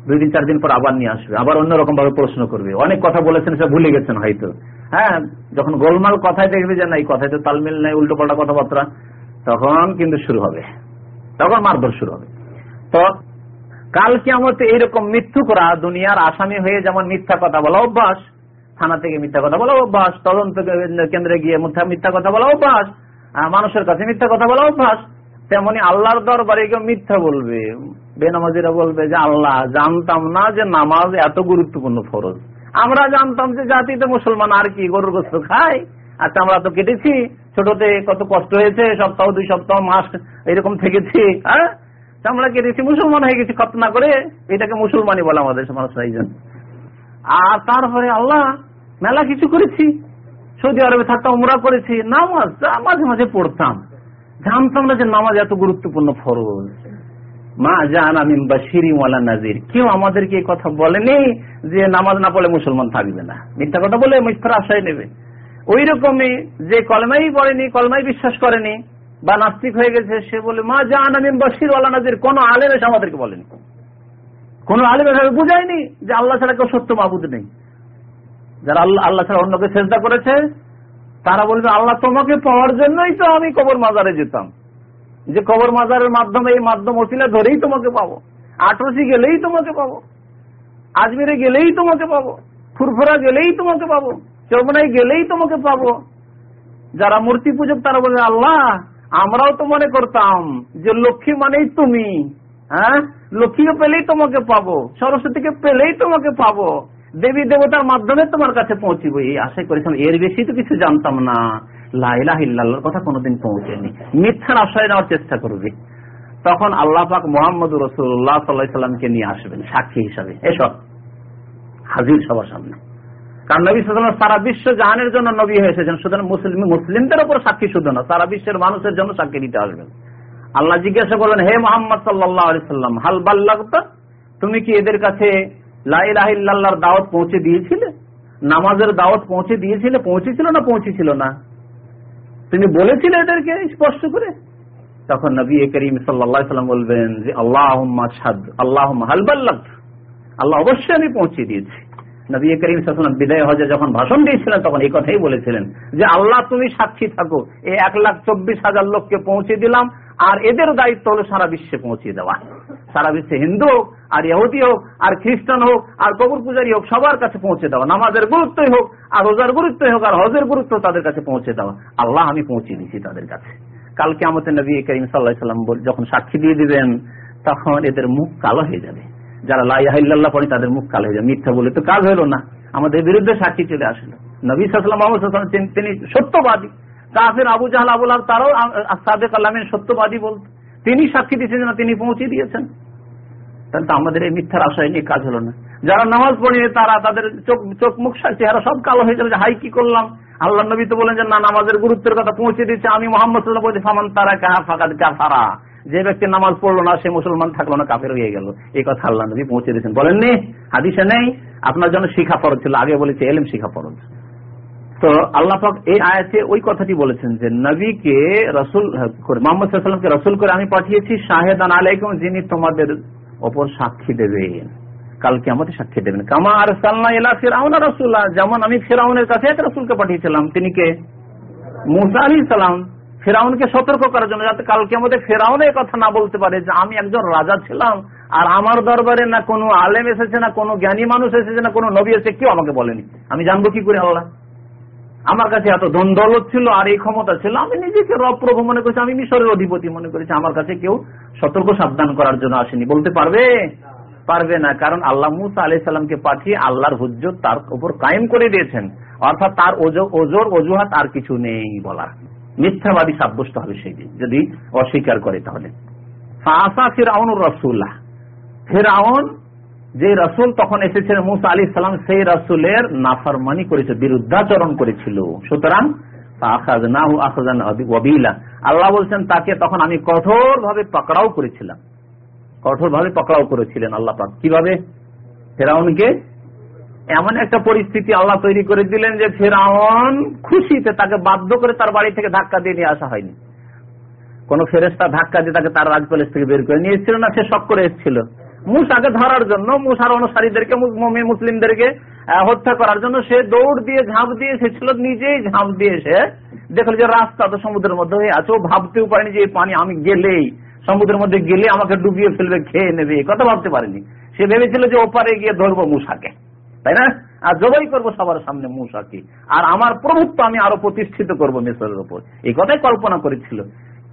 দুই দিন, চার দিন পর আবার নিয়ে আসবে, আবার অন্যরকম ভাবে প্রশ্ন করবে। অনেক কথা বলেছেন, সে ভুলে গেছেন হয়তো। হ্যাঁ যখন গোলমাল কথায় দেখবে যে না, এই কথায় তো তালমিল নেই উল্টো পাল্টা কথাবার্তা, তখন কিন্তু শুরু হবে। তখন মারধর শুরু হবে। তো কাল কেমতে এইরকম মৃত্যু করা, দুনিয়ার আসামি হয়ে যেমন মিথ্যা কথা বলা অভ্যাস থানা থেকে মিথ্যা কথা বলা অভ্যাস, তদন্ত কেন্দ্রে গিয়ে মিথ্যা কথা বলা অভ্যাস মানুষের কাছে মিথ্যা কথা বলা অভ্যাস, তেমনি আল্লাহর দরবারে কেউ মিথ্যা বলবে। বেনামাজিরা বলবে যে, আল্লাহ, জানতাম না যে নামাজ এত গুরুত্বপূর্ণ ফরজ। আমরা জানতাম যে জাতিতে মুসলমান আর কি, গরুর গোস্ত খায়। আচ্ছা আমরা তো কেটেছি, ছোটতে কত কষ্ট হয়েছে, সপ্তাহ, দুই সপ্তাহ, মাস এরকম থেকেছি হ্যাঁ? আমরা কেটেছি, মুসলমান হয়ে গেছি, খতনা করে, এটাকে মুসলমানই বলে আমাদের মানুষরা এই আর তারপরে আল্লাহ মেলা কিছু করেছি। সৌদি আরবে থাকতাম, উমরা করেছি। নামাজ মাঝে মাঝে পড়তাম। জানতাম না যে নামাজ এত গুরুত্বপূর্ণ ফরজ। মা জান আমি বাসিরি ওয়ালা নাজির কেউ আমাদেরকে এই কথা বলেনি যে নামাজ না পড়লে মুসলমান থাকবে না। মিথ্যা কথা বলে মিথ্যার আশায় নেবে। ওই রকমই যে কলমাই পড়েনি, কলমাই বিশ্বাস করেনি বা নাস্তিক হয়ে গেছে, সে বলে, মা জান আমি বাসির ওয়ালা নাজির কোন আলেম এসে আমাদেরকে বলেনি। কোন আলেম এসে বুঝায়নি যে আল্লাহ ছাড়া কেউ সত্য মাবুদ নেই। যারা আল্লাহ আল্লাহ ছাড়া অন্যকে চেষ্টা করেছে, তারা বলবে, আল্লাহ তোমাকে পাওয়ার জন্যই তো আমি কবর মাজারে যেতাম। যে কবর মাজারের মাধ্যমে এই মাধ্যম ওসিলা ধরেই তোমাকে পাবো। আটরসি গেলেই তোমাকে পাবো। আজমিরে গেলেই তোমাকে পাবো। ফুরফুরা গেলেই তোমাকে পাবো। চরমনাই গেলেই তোমাকে পাবো। যারা মূর্তি পূজক, তারা বলে আল্লাহ, আমরাও তো মনে করতাম যে লক্ষ্মী মানেই তুমি। হ্যাঁ? লক্ষ্মীকে পেলেই তোমাকে পাবো। সরস্বতীকে পেলেই তোমাকে পাবো। দেবী দেবতার মাধ্যমে তোমার কাছে পৌঁছিব। এই আশাই করেছিলাম। এর বেশি তো কিছু জানতাম না। লাইলাহিল্লাহর কথা কোনোদিন পৌঁছেনি। মিথ্যার আশ্রয় নেওয়ার চেষ্টা করবে। তখন আল্লাহ পাক মোহাম্মদ রসুল্লাহ সাল্লাহ সাল্লামকে নিয়ে আসবেন, সাক্ষী হিসাবে। এসব হাজির সবার সামনে। কারণ নবী সাল্লাম সারা বিশ্ব জাহানের জন্য নবী হয়ে এসেছেন। সুতরাং মুসলিম মুসলিমদের উপর সাক্ষী শুধু না। সারা বিশ্বের মানুষের জন্য সাক্ষী দিতে আসবেন। আল্লাহ জিজ্ঞাসা করলেন, হে মোহাম্মদ সাল্লাহ আলি সাল্লাম, হাল বাল্লাগত? তুমি কি এদের কাছে লাইলাহিল্লাহর দাওয়াত পৌঁছে দিয়েছিলে? নামাজের দাওয়াত পৌঁছে দিয়েছিলে, পৌঁছেছিল না পৌঁছেছিল না? তুমি বলেছিলে এদেরকে স্পষ্ট করে? তখন নবী করিম সাল্লাম বলবেন যে আল্লাহ আল্লাহ হালবাল্লাহ আল্লাহ অবশ্যই আমি পৌঁছে দিয়েছি। নবী করিম সাল্লাম বিদায় হজে যখন ভাষণ দিয়েছিলেন, তখন এই কথাই বলেছিলেন যে, আল্লাহ তুমি সাক্ষী থাকো। এই এক লাখ চব্বিশ হাজার লোককে পৌঁছে দিলাম। আর এদের দায়িত্ব হলো সারা বিশ্বে পৌঁছে দেওয়া। সারা বিশ্বে হিন্দু হোক, আর ইহুদি হোক, আর খ্রিস্টান হোক, আর কবর পূজারী হোক, সবার কাছে পৌঁছে দেওয়া। নামাজের গুরুত্বই হোক, আর রোজার গুরুত্বই হোক, আর হজের গুরুত্ব তাদের কাছে পৌঁছে দেওয়া। আল্লাহ, আমি পৌঁছে দিচ্ছি তাদের কাছে। কালকে আমাদের নবী করিম সাল্লাহ সাল্লাম যখন সাক্ষী দিয়ে দিবেন, তখন এদের মুখ কালো হয়ে যাবে। যারা লাইল্লাহ পড়ে, তাদের মুখ কালো হয়ে যাবে। মিথ্যা বলে তো কাজ হলো না। আমাদের বিরুদ্ধে সাক্ষী চলে আসলো। নবী সাল্লাম, তিনি সত্যবাদী। কাফের আবু জাহাল আবুল আব তারাও সাদেক আল্লামের সত্যবাদী বলত। তিনি সাক্ষী দিয়েছেন না তিনি পৌঁছে দিয়েছেন। তাহলে তো আমাদের এই মিথ্যার আশায় নিয়ে কাজ হলো না। যারা নামাজ পড়িয়ে তারা তাদের চোখ চোখ মুখ চেহারা সব কালো হয়ে যাবে হাই, কি করলাম? আল্লাহ নবী তো বলেন যে, না, নামাজের গুরুত্বের কথা পৌঁছে দিচ্ছে আমি মোহাম্মদ বলছি, ফামান তারা কাহা ফাঁকা কাফারা। যে ব্যক্তি নামাজ পড়ল না, সে মুসলমান থাকল না, কাফের হয়ে গেল। এই কথা আল্লাহ নবী পৌঁছে দিয়েছেন। বলেননি? হাদিসে নেই। আপনার জন্য শিখা ফরজ ছিল। আগে বলেছে এলএম শিখা ফরজ। তো আল্লাহ এই আয়াতে ওই কথাটি বলেছেন যে, নবীকে রসুল মোহাম্মদ সাল্লামকে রসুল করে আমি পাঠিয়েছি, শাহেদান আলাইকুম, যিনি তোমাদের ওপর সাক্ষী দেবেন। কালকে আমাদের সাক্ষী দেবেন। কামা আর সাল্লাহ এলা ফেরাউন রসুল্লাহ যেমন আমি ফেরাউনের কাছে এক রসুলকে পাঠিয়েছিলাম, তিনি কে? মুসা আলী সালাম। ফেরাউনকে সতর্ক করার জন্য, যাতে কালকে আমাদের ফেরাউন কথা না বলতে পারে যে, আমি একজন রাজা ছিলাম, আর আমার দরবারে না কোনো আলেম এসেছে, না কোনো জ্ঞানী মানুষ এসেছে, না কোনো নবী এসে কেউ আমাকে বলেনি। আমি জানব কি করে আল্লাহ? আমার কাছে এত ধন দৌলত ছিল আর এই ক্ষমতা ছিল, আমি নিজেকে রব প্রভু মনে করছি, আমি মিশরের অধিপতি মনে করেছি, আমার কাছে কেউ সতর্ক সাবধান করার জন্য আসেনি। বলতে পারবে? পারবে না, কারণ আল্লাহ মুসা আলি সাল্লামকে পাঠিয়ে আল্লাহর হুজ্জত তার উপর কায়েম করে দিয়েছেন। অর্থাৎ তার ওজোর অজুহাত আর কিছু নেই বলার মিথ্যাবাদী সাব্যস্ত হবে সেই দিন, যদি অস্বীকার করে তাহলে। ফিরাউন রসুল্লাহ ফেরাউন যে রসুল তখন এসেছেন মুসা আলী সালাম, সেই রসুলের নাফারমানি করেছে, বিরুদ্ধাচরণ করেছিল। সুতরাং আল্লাহ বলছেন, তাকে তখন আমি কঠোর ভাবে পাকড়াও করেছিলাম। কঠোর ভাবে পাকড়াও করেছিলেন আল্লাহ পাক। কীভাবে? ফেরাউনকে? এমন একটা পরিস্থিতি আল্লাহ তৈরি করে দিলেন যে, ফেরাউন খুশিতে তাকে বাধ্য করে তার বাড়ি থেকে ধাক্কা দিয়ে নিয়ে আসা হয়নি। কোন ফেরেস্তা ধাক্কা দিয়ে তাকে তার রাজ প্যালেস থেকে বের করে নিয়ে এসেছিল না, সে শখ করে এসেছিল? মুসাকে ধরার জন্য, মুসার অনুসারীদেরকে মুসলিমদেরকে হত্যা করার জন্য সে দৌড় দিয়ে ঝাঁপ দিয়ে এসেছিল, নিজেই ঝাঁপ দিয়ে এসে দেখল যে রাস্তা তো সমুদ্রের মধ্যে হয়ে আছে, ও ভাবতেও পারেনি যে এই পানি আমি গেলেই, সমুদ্রের মধ্যে গেলে আমাকে ডুবিয়ে ফেলবে, খেয়ে নেবে কথা ভাবতে পারেনি। সে ভেবেছিল যে ওপারে গিয়ে ধরবো মুসাকে, তাই না? আর জবাই করব সবার সামনে মুসাকে, আর আমার প্রভুত্ব আমি আরও প্রতিষ্ঠিত করব মিশরের উপর এই কথাই কল্পনা করেছিল।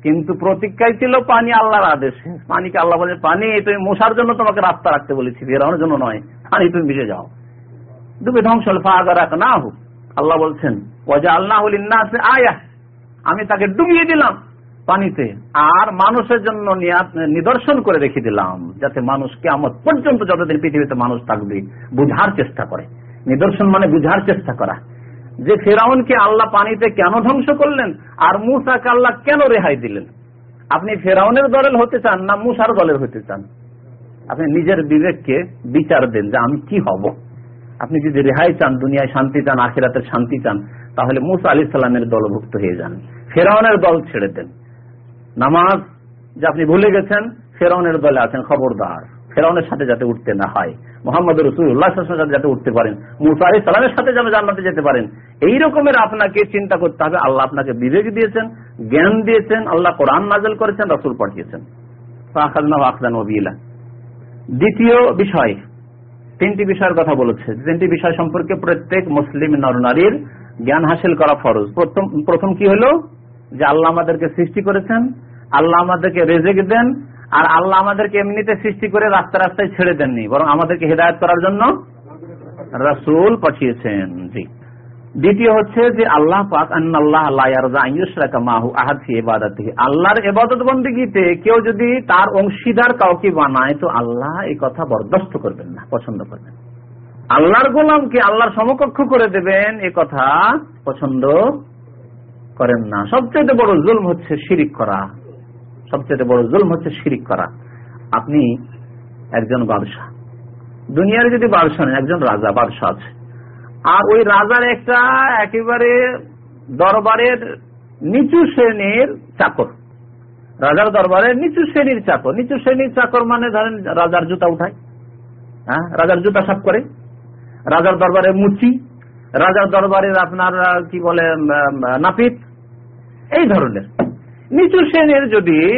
কিন্তু প্রতিজ্ঞায় ছিল পানি আল্লাহর আদেশ। পানিকে আল্লাহ বলে পানি তুমি মশার জন্য তোমাকে রাস্তা রাখতে বলেছি বেরোনোর জন্য নয়। পানি তুমি ভিজে যাও। ডুবে ধ্বংস না হোক আল্লাহ বলছেন ওজা আল্লাহ আয়া। আমি তাকে ডুবিয়ে দিলাম পানিতে। আর মানুষের জন্য নিদর্শন করে রেখে দিলাম যাতে মানুষ কেমন পর্যন্ত যতদিন পৃথিবীতে মানুষ থাকবে বুঝার চেষ্টা করে। নিদর্শন মানে বুঝার চেষ্টা করা। যে ফেরাউনকে আল্লাহ পানিতে কেন ধ্বংস করলেন? আর মুসাকে আল্লাহ কেন রেহাই দিলেন? আপনি ফেরাউনের দলের হতে চান না মুসার দলের হতে চান? আপনি নিজের বিবেককে বিচার দেন যে আমি কি হব? আপনি যদি রেহাই চান, দুনিয়ায় শান্তি চান, আখিরাতের শান্তি চান, তাহলে মুসা আলি সাল্লামের দলভুক্ত হয়ে যান। ফেরাউনের দল ছেড়ে দেন। নামাজ যে আপনি ভুলে গেছেন, ফেরাউনের দলে আছেন খবরদার। ফেরাউনের সাথে যাতে উঠতে না হয় মোহাম্মদ রসুল্লাহ সাথে যাতে উঠতে পারেন, মুসা আলী সালামের সাথে যেন জান্নাতে যেতে পারেন, এই রকমের আপনাকে চিন্তা করতে হবে। আল্লাহ আপনাকে বিবেক দিয়েছেন, জ্ঞান দিয়েছেন, আল্লাহ কোরআন নাজল করেছেন, রসুল পাঠিয়েছেন। দ্বিতীয় বিষয়, তিনটি বিষয়ের কথা বলেছে। তিনটি বিষয় সম্পর্কে প্রত্যেক মুসলিম নরনারীর জ্ঞান হাসিল করা ফরজ। প্রথম প্রথম কি হলো? যে আল্লাহ আমাদেরকে সৃষ্টি করেছেন, আল্লাহ আমাদেরকে রেজেক দেন আর আল্লাহ আমাদেরকে এমনিতে সৃষ্টি করে রাস্তা রাস্তায় ছেড়ে দেননি, বরং আমাদেরকে হেদায়ত করার জন্য রাসুল পাঠিয়েছেন, জি। দ্বিতীয় হচ্ছে যে আল্লাহ পাক আল্লাহ আল্লাহর এবাদত বন্দীতে কেউ যদি তার অংশীদার কাউকে বানায়, তো আল্লাহ এই কথা বরদাস্ত করবেন না, পছন্দ করবেন আল্লাহর গোলামকে আল্লাহর সমকক্ষ করে দেবেন, এ কথা পছন্দ করেন না। সবচেয়ে বড় জুলম হচ্ছে শিরিক করা। সবচেয়ে বড় জুলম হচ্ছে শিরিক করা। আপনি একজন বাদশাহ। দুনিয়ার যদি বাদশাহ একজন রাজা, বাদশাহ আছে। আর ওই রাজার একটা একেবারে দরবারের নিচু শ্রেণির চাকর। রাজার দরবারে নিচু শ্রেণির চাকর। নিচু শ্রেণির চাকর মানে ধরেন রাজার জুতা উঠায়। হ্যাঁ রাজার জুতা সাফ করে। রাজার দরবারে মুচি। রাজার দরবারের আপনার, কি বলে নাপিত। এই ধরনের। নিচু শ্রেণির যদি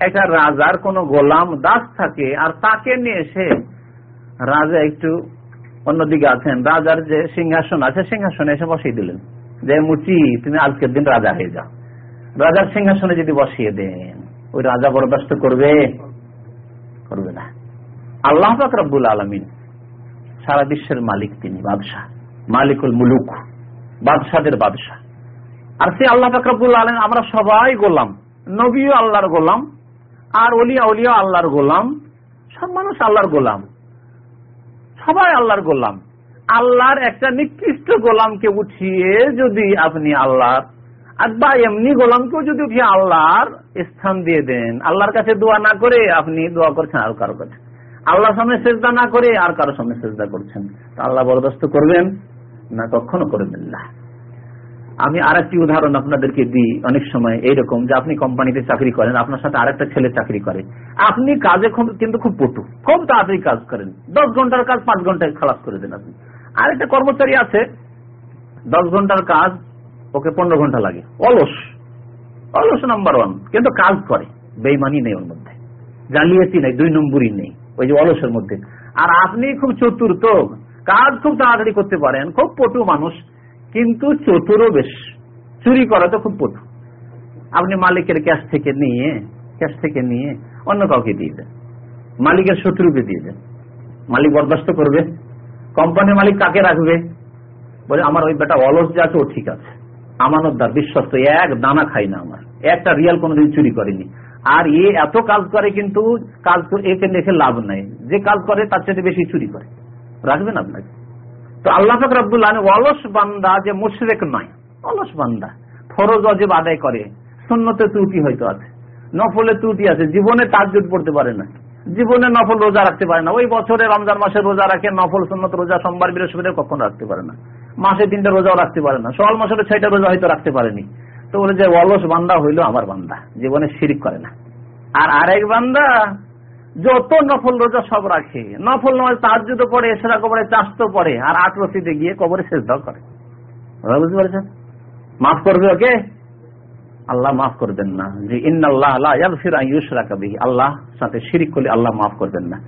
একটা রাজার কোন গোলাম দাস থাকে আর তাকে নিয়ে এসে রাজা একটু অন্যদিকে আছেন, রাজার যে সিংহাসন আছে, সিংহাসনে এসে বসিয়ে দিলেন। যে, মুচি, তুমি আজকের দিন রাজা হয়ে যাও। রাজার সিংহাসনে যদি বসিয়ে দেন, ওই রাজা বরদাস্ত করবে? করবে না। আল্লাহ রব্বুল আলমিন সারা বিশ্বের মালিক তিনি, বাদশাহ। মালিকুল মুলুক বাদশাদের বাদশাহ। আর সে আল্লাহ ফাকরাবুল আলম আমরা সবাই গোলাম। নবীও আল্লাহর গোলাম, আর অলিয়া অলিয়া আল্লাহর গোলাম, সব মানুষ আল্লাহর গোলাম। সবাই আল্লাহর গোলাম। আল্লাহর একটা নিকৃষ্ট গোলামকে উঠিয়ে যদি আপনি আল্লাহর, আর বা এমনি গোলামকেও যদি উঠিয়ে আল্লাহর স্থান দিয়ে দেন, আল্লাহর কাছে দোয়া না করে আপনি দোয়া করছেন, আর কারও কাছে। আল্লাহর সামনে সেজদা না করে, আর কারও সামনে সেজদা করছেন। আল্লাহ বরদাস্ত করবেন না কখনো করবেন না। আমি আর একটি উদাহরণ আপনাদেরকে দিই অনেক সময়, এইরকম যে আপনি কোম্পানিতে চাকরি করেন, আপনার সাথে আরেকটা ছেলে চাকরি করে। আপনি কাজে কিন্তু খুব পটু। খুব তাড়াতাড়ি কাজ করেন। দশ ঘণ্টার কাজ, পাঁচ ঘন্টায় খালাস করে দেন আপনি। আরেকটা কর্মচারী আছে, দশ ঘণ্টার কাজ, ওকে পনেরো ঘণ্টা লাগে। অলস। অলস নাম্বার ওয়ান কিন্তু কাজ করে। বেইমানি নেই ওর মধ্যে। জালিয়াতি নেই, দুই নম্বরই নেই। ওই যে অলসের মধ্যে। আর আপনি খুব চতুর্থ। কাজ খুব তাড়াতাড়ি করতে পারেন। খুব পটু মানুষ। কিন্তু চতুর বেশ। চুরি করা তো খুব পটু আপনি মালিকের ক্যাশ থেকে নিয়ে, ক্যাশ থেকে নিয়ে অন্য কাউকে দিয়ে দেন। মালিকের শত্রুকে দিয়ে দেন। মালিক বরদাস্ত করবে। কোম্পানির মালিক কাকে রাখবে? বলে, আমার ওই বেটা অলস যে আছে, ও ঠিক আছে। আমানতদার বিশ্বস্ত, এক দানা খাই না আমার। একটা রিয়াল কোনোদিন চুরি করেনি। আর এ এত কাজ করে কিন্তু কাজ একে দেখে লাভ নাই। যে কাজ করে, তার চেয়ে বেশি চুরি করে। রাখবেন আপনাকে? তো আল্লাহ রব্দুল্লাহ অলস বান্দা যে মুশরেক নয়, অলস বান্দা। ফরজ অজেব আদায় করে। শূন্যতে ত্রুটি হয়তো আছে, নফলে ত্রুটি আছে, জীবনে তাজ্জুদ পড়তে পারে না। জীবনে নফল রোজা রাখতে পারে না। ওই বছরে রমজান মাসে রোজা রাখে, নফল সুন্নত রোজা সোমবার বৃহস্পতি কখন রাখতে পারে না। মাসে তিনটা রোজাও রাখতে পারে না। সোয়াল মাসের ছয়টা রোজা হয়তো রাখতে পারেনি। তো বলে যে অলস বান্দা হইল আমার বান্দা, জীবনে শিরিক করে না। আর আরেক বান্দা যত নফল রোজা সব রাখে। নফল নামাজ তাহাজুদও পড়ে, সেরা কবরে চাষতো পড়ে, আর আট রসিদে গিয়ে কবরে শেষ দাও করে বুঝতে পারছেন? মাফ করবে ওকে? আল্লাহ মাফ করবেন না। যে ইন্নআল্লাহ আল্লাহ সাথে শিরিক করলে আল্লাহ মাফ করবেন না।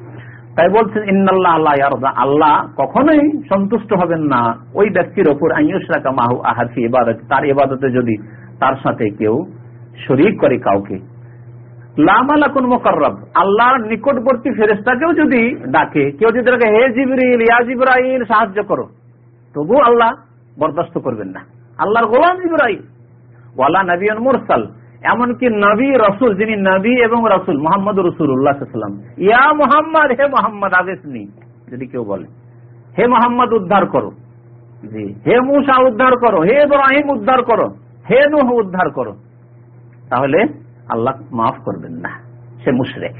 তাই বলছেন, ইন্নাল্লাহ আল্লাহ আল্লাহ কখনোই সন্তুষ্ট হবেন না। ওই ব্যক্তির ওপর আইয়ুসরাকা মাহু আহাফি ইবাদত। তার ইবাদতে যদি তার সাথে কেউ শরিক করে কাউকে লামালাকুন মোকাররব। আল্লাহর নিকটবর্তী ফেরেস্তাকেও যদি ডাকে, কেউ যদি ডাকে হে জিবরিল, ইয়া জিবরাইল, সাহায্য করো। তবু আল্লাহ বরদাস্ত করবেন না। আল্লাহর গোলাম জিবরাইল। ওয়ালা নবীন মুরসাল। এমনকি নবী, রসুল, যিনি নবী এবং রসুল, মোহাম্মদ রসুল্লাহাম ইয়া মোহাম্মদ, হে মোহাম্মদ, আদেশ নেই, যদি কেউ বলে। হে মোহাম্মদ, উদ্ধার করো। জি। হে মুসা, উদ্ধার করো। হে ইব্রাহিম, উদ্ধার করো। হে নুহ, উদ্ধার করো। তাহলে আল্লাহ মাফ করবেন না। সে মুশরেক।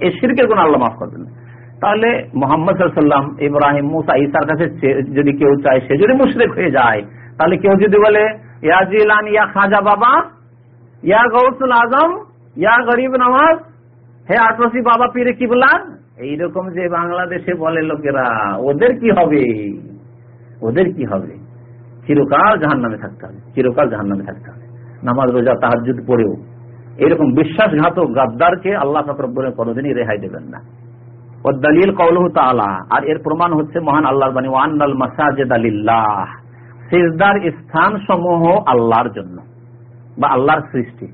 এই শিরকের কোন আল্লাহ মাফ করবেন না। তাহলে মোহাম্মদ সাল্লাম ইব্রাহিম, মুসা ইসার কাছে যদি কেউ চায়, সে যদি মুশরেক হয়ে যায়, তাহলে কেউ যদি বলে, ইয়া ইয়া খাজা বাবা, ইয়া গৌসুল আজম, ইয়া গরিব নওয়াজ, হে আটরসি বাবা, পীরে কিবলা এইরকম যে বাংলাদেশে বলে লোকেরা, ওদের কি হবে? ওদের কি হবে? চিরকাল জাহান নামে থাকতে হবে। চিরকাল জাহান নামে থাকতে হবে। নামাজ, রোজা তাহাজুদ পড়েও। এরকম বিশ্বাসঘাতক গাদ্দারকে আল্লাহ ফাকরবরে কোনোদিনই রেহাই দেবেন না। ও দলিল কৌলহ তালা আর এর প্রমাণ হচ্ছে মহান আল্লাহর বাণী সেজদার স্থান সমূহ আল্লাহর জন্য বা আল্লাহর সৃষ্টি।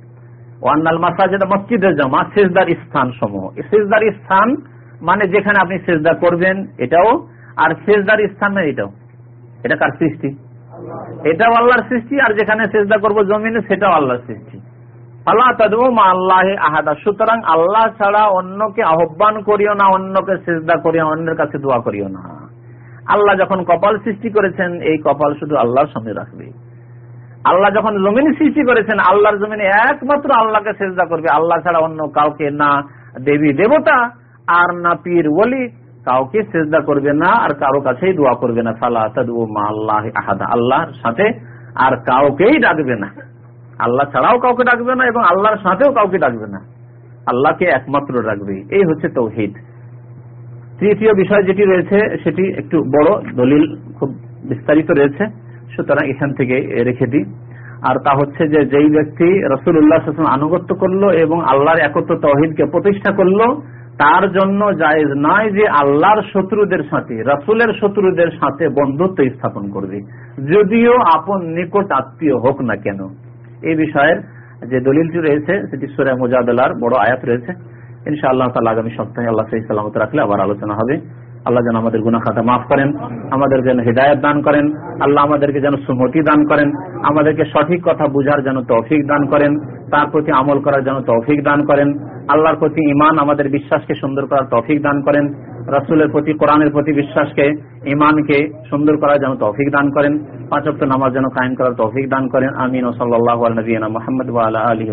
মাসাজেদ মসজিদের জমা, সেজদার স্থান সমূহ সেজদার স্থান মানে যেখানে আপনি সেজদা করবেন, এটাও, আর সেজদার স্থান না এটাও। এটা কার সৃষ্টি? এটাও আল্লাহর সৃষ্টি, আর যেখানে সেজদা করব জমিনে, সেটাও আল্লাহর সৃষ্টি। আল্লাহ মা আল্লাহ আহাদা। সুতরাং আল্লাহ ছাড়া অন্যকে আহ্বান করিও না, অন্যকে সেজদা করিও অন্যের কাছে দোয়া করিও না। আল্লাহ যখন কপাল সৃষ্টি করেছেন, এই কপাল শুধু আল্লাহর সামনে রাখবে। আল্লাহ যখন জমিন সৃষ্টি করেছেন, আল্লাহর জমিনে একমাত্র আল্লাহকে সেজদা করবে। আল্লাহ ছাড়া অন্য কাউকে না, দেবী, দেবতা আর না পীর বলি কাউকে সেজদা করবে না আর কারও কাছেই দোয়া করবে না। সালা মা আল্লাহ আহাদা। আল্লাহর সাথে আর কাউকেই ডাকবে না। আল্লাহ ছাড়াও কাউকে ডাকবে না এবং আল্লাহর সাথেও কাউকে ডাকবে না। আল্লাহকে একমাত্র ডাকবে। এই হচ্ছে তৌহিদ। তৃতীয় বিষয় যেটি রয়েছে, সেটি একটু বড়, দলিল খুব বিস্তারিত রয়েছে। সুতরাং এখান থেকে রেখে দিই। আর তা হচ্ছে যে, যেই ব্যক্তি রসুল উল্লাহ আনুগত্য করল এবং আল্লাহর একত্র তহিদকে প্রতিষ্ঠা করল, তার জন্য জায়েজ নয় যে আল্লাহর শত্রুদের সাথে, রসুলের শত্রুদের সাথে বন্ধুত্ব স্থাপন করবে। যদিও আপন নিকট আত্মীয় হোক না কেন। এই বিষয়ের যে দলিলটি রয়েছে, সেটি সুরে মোজাদার বড় আয়াত রয়েছে। ইনশাআল্লাহ তালা আগামী সপ্তাহে আল্লাহ সেই সালামত রাখলে আবার আলোচনা হবে। আল্লাহ যেন আমাদের গুনা খাতা মাফ করেন, আমাদের যেন হৃদায়ত দান করেন, আল্লাহ আমাদেরকে যেন সুমতি দান করেন, আমাদেরকে সঠিক কথা বুঝার যেন তৌফিক দান করেন, তার প্রতি আমল করার যেন তৌফিক দান করেন, আল্লাহর প্রতি ইমান আমাদের বিশ্বাসকে সুন্দর করার তৌফিক দান করেন রাসুলের প্রতি, কোরআনের প্রতি বিশ্বাসকে ইমানকে সুন্দর করার যেন তৌফিক দান করেন। পাঁচক্ত নামাজ যেন কায়েম করার তৌফিক দান করেন। আমিন। ও সাল্লাহ নবীনা মোহাম্মদ আলী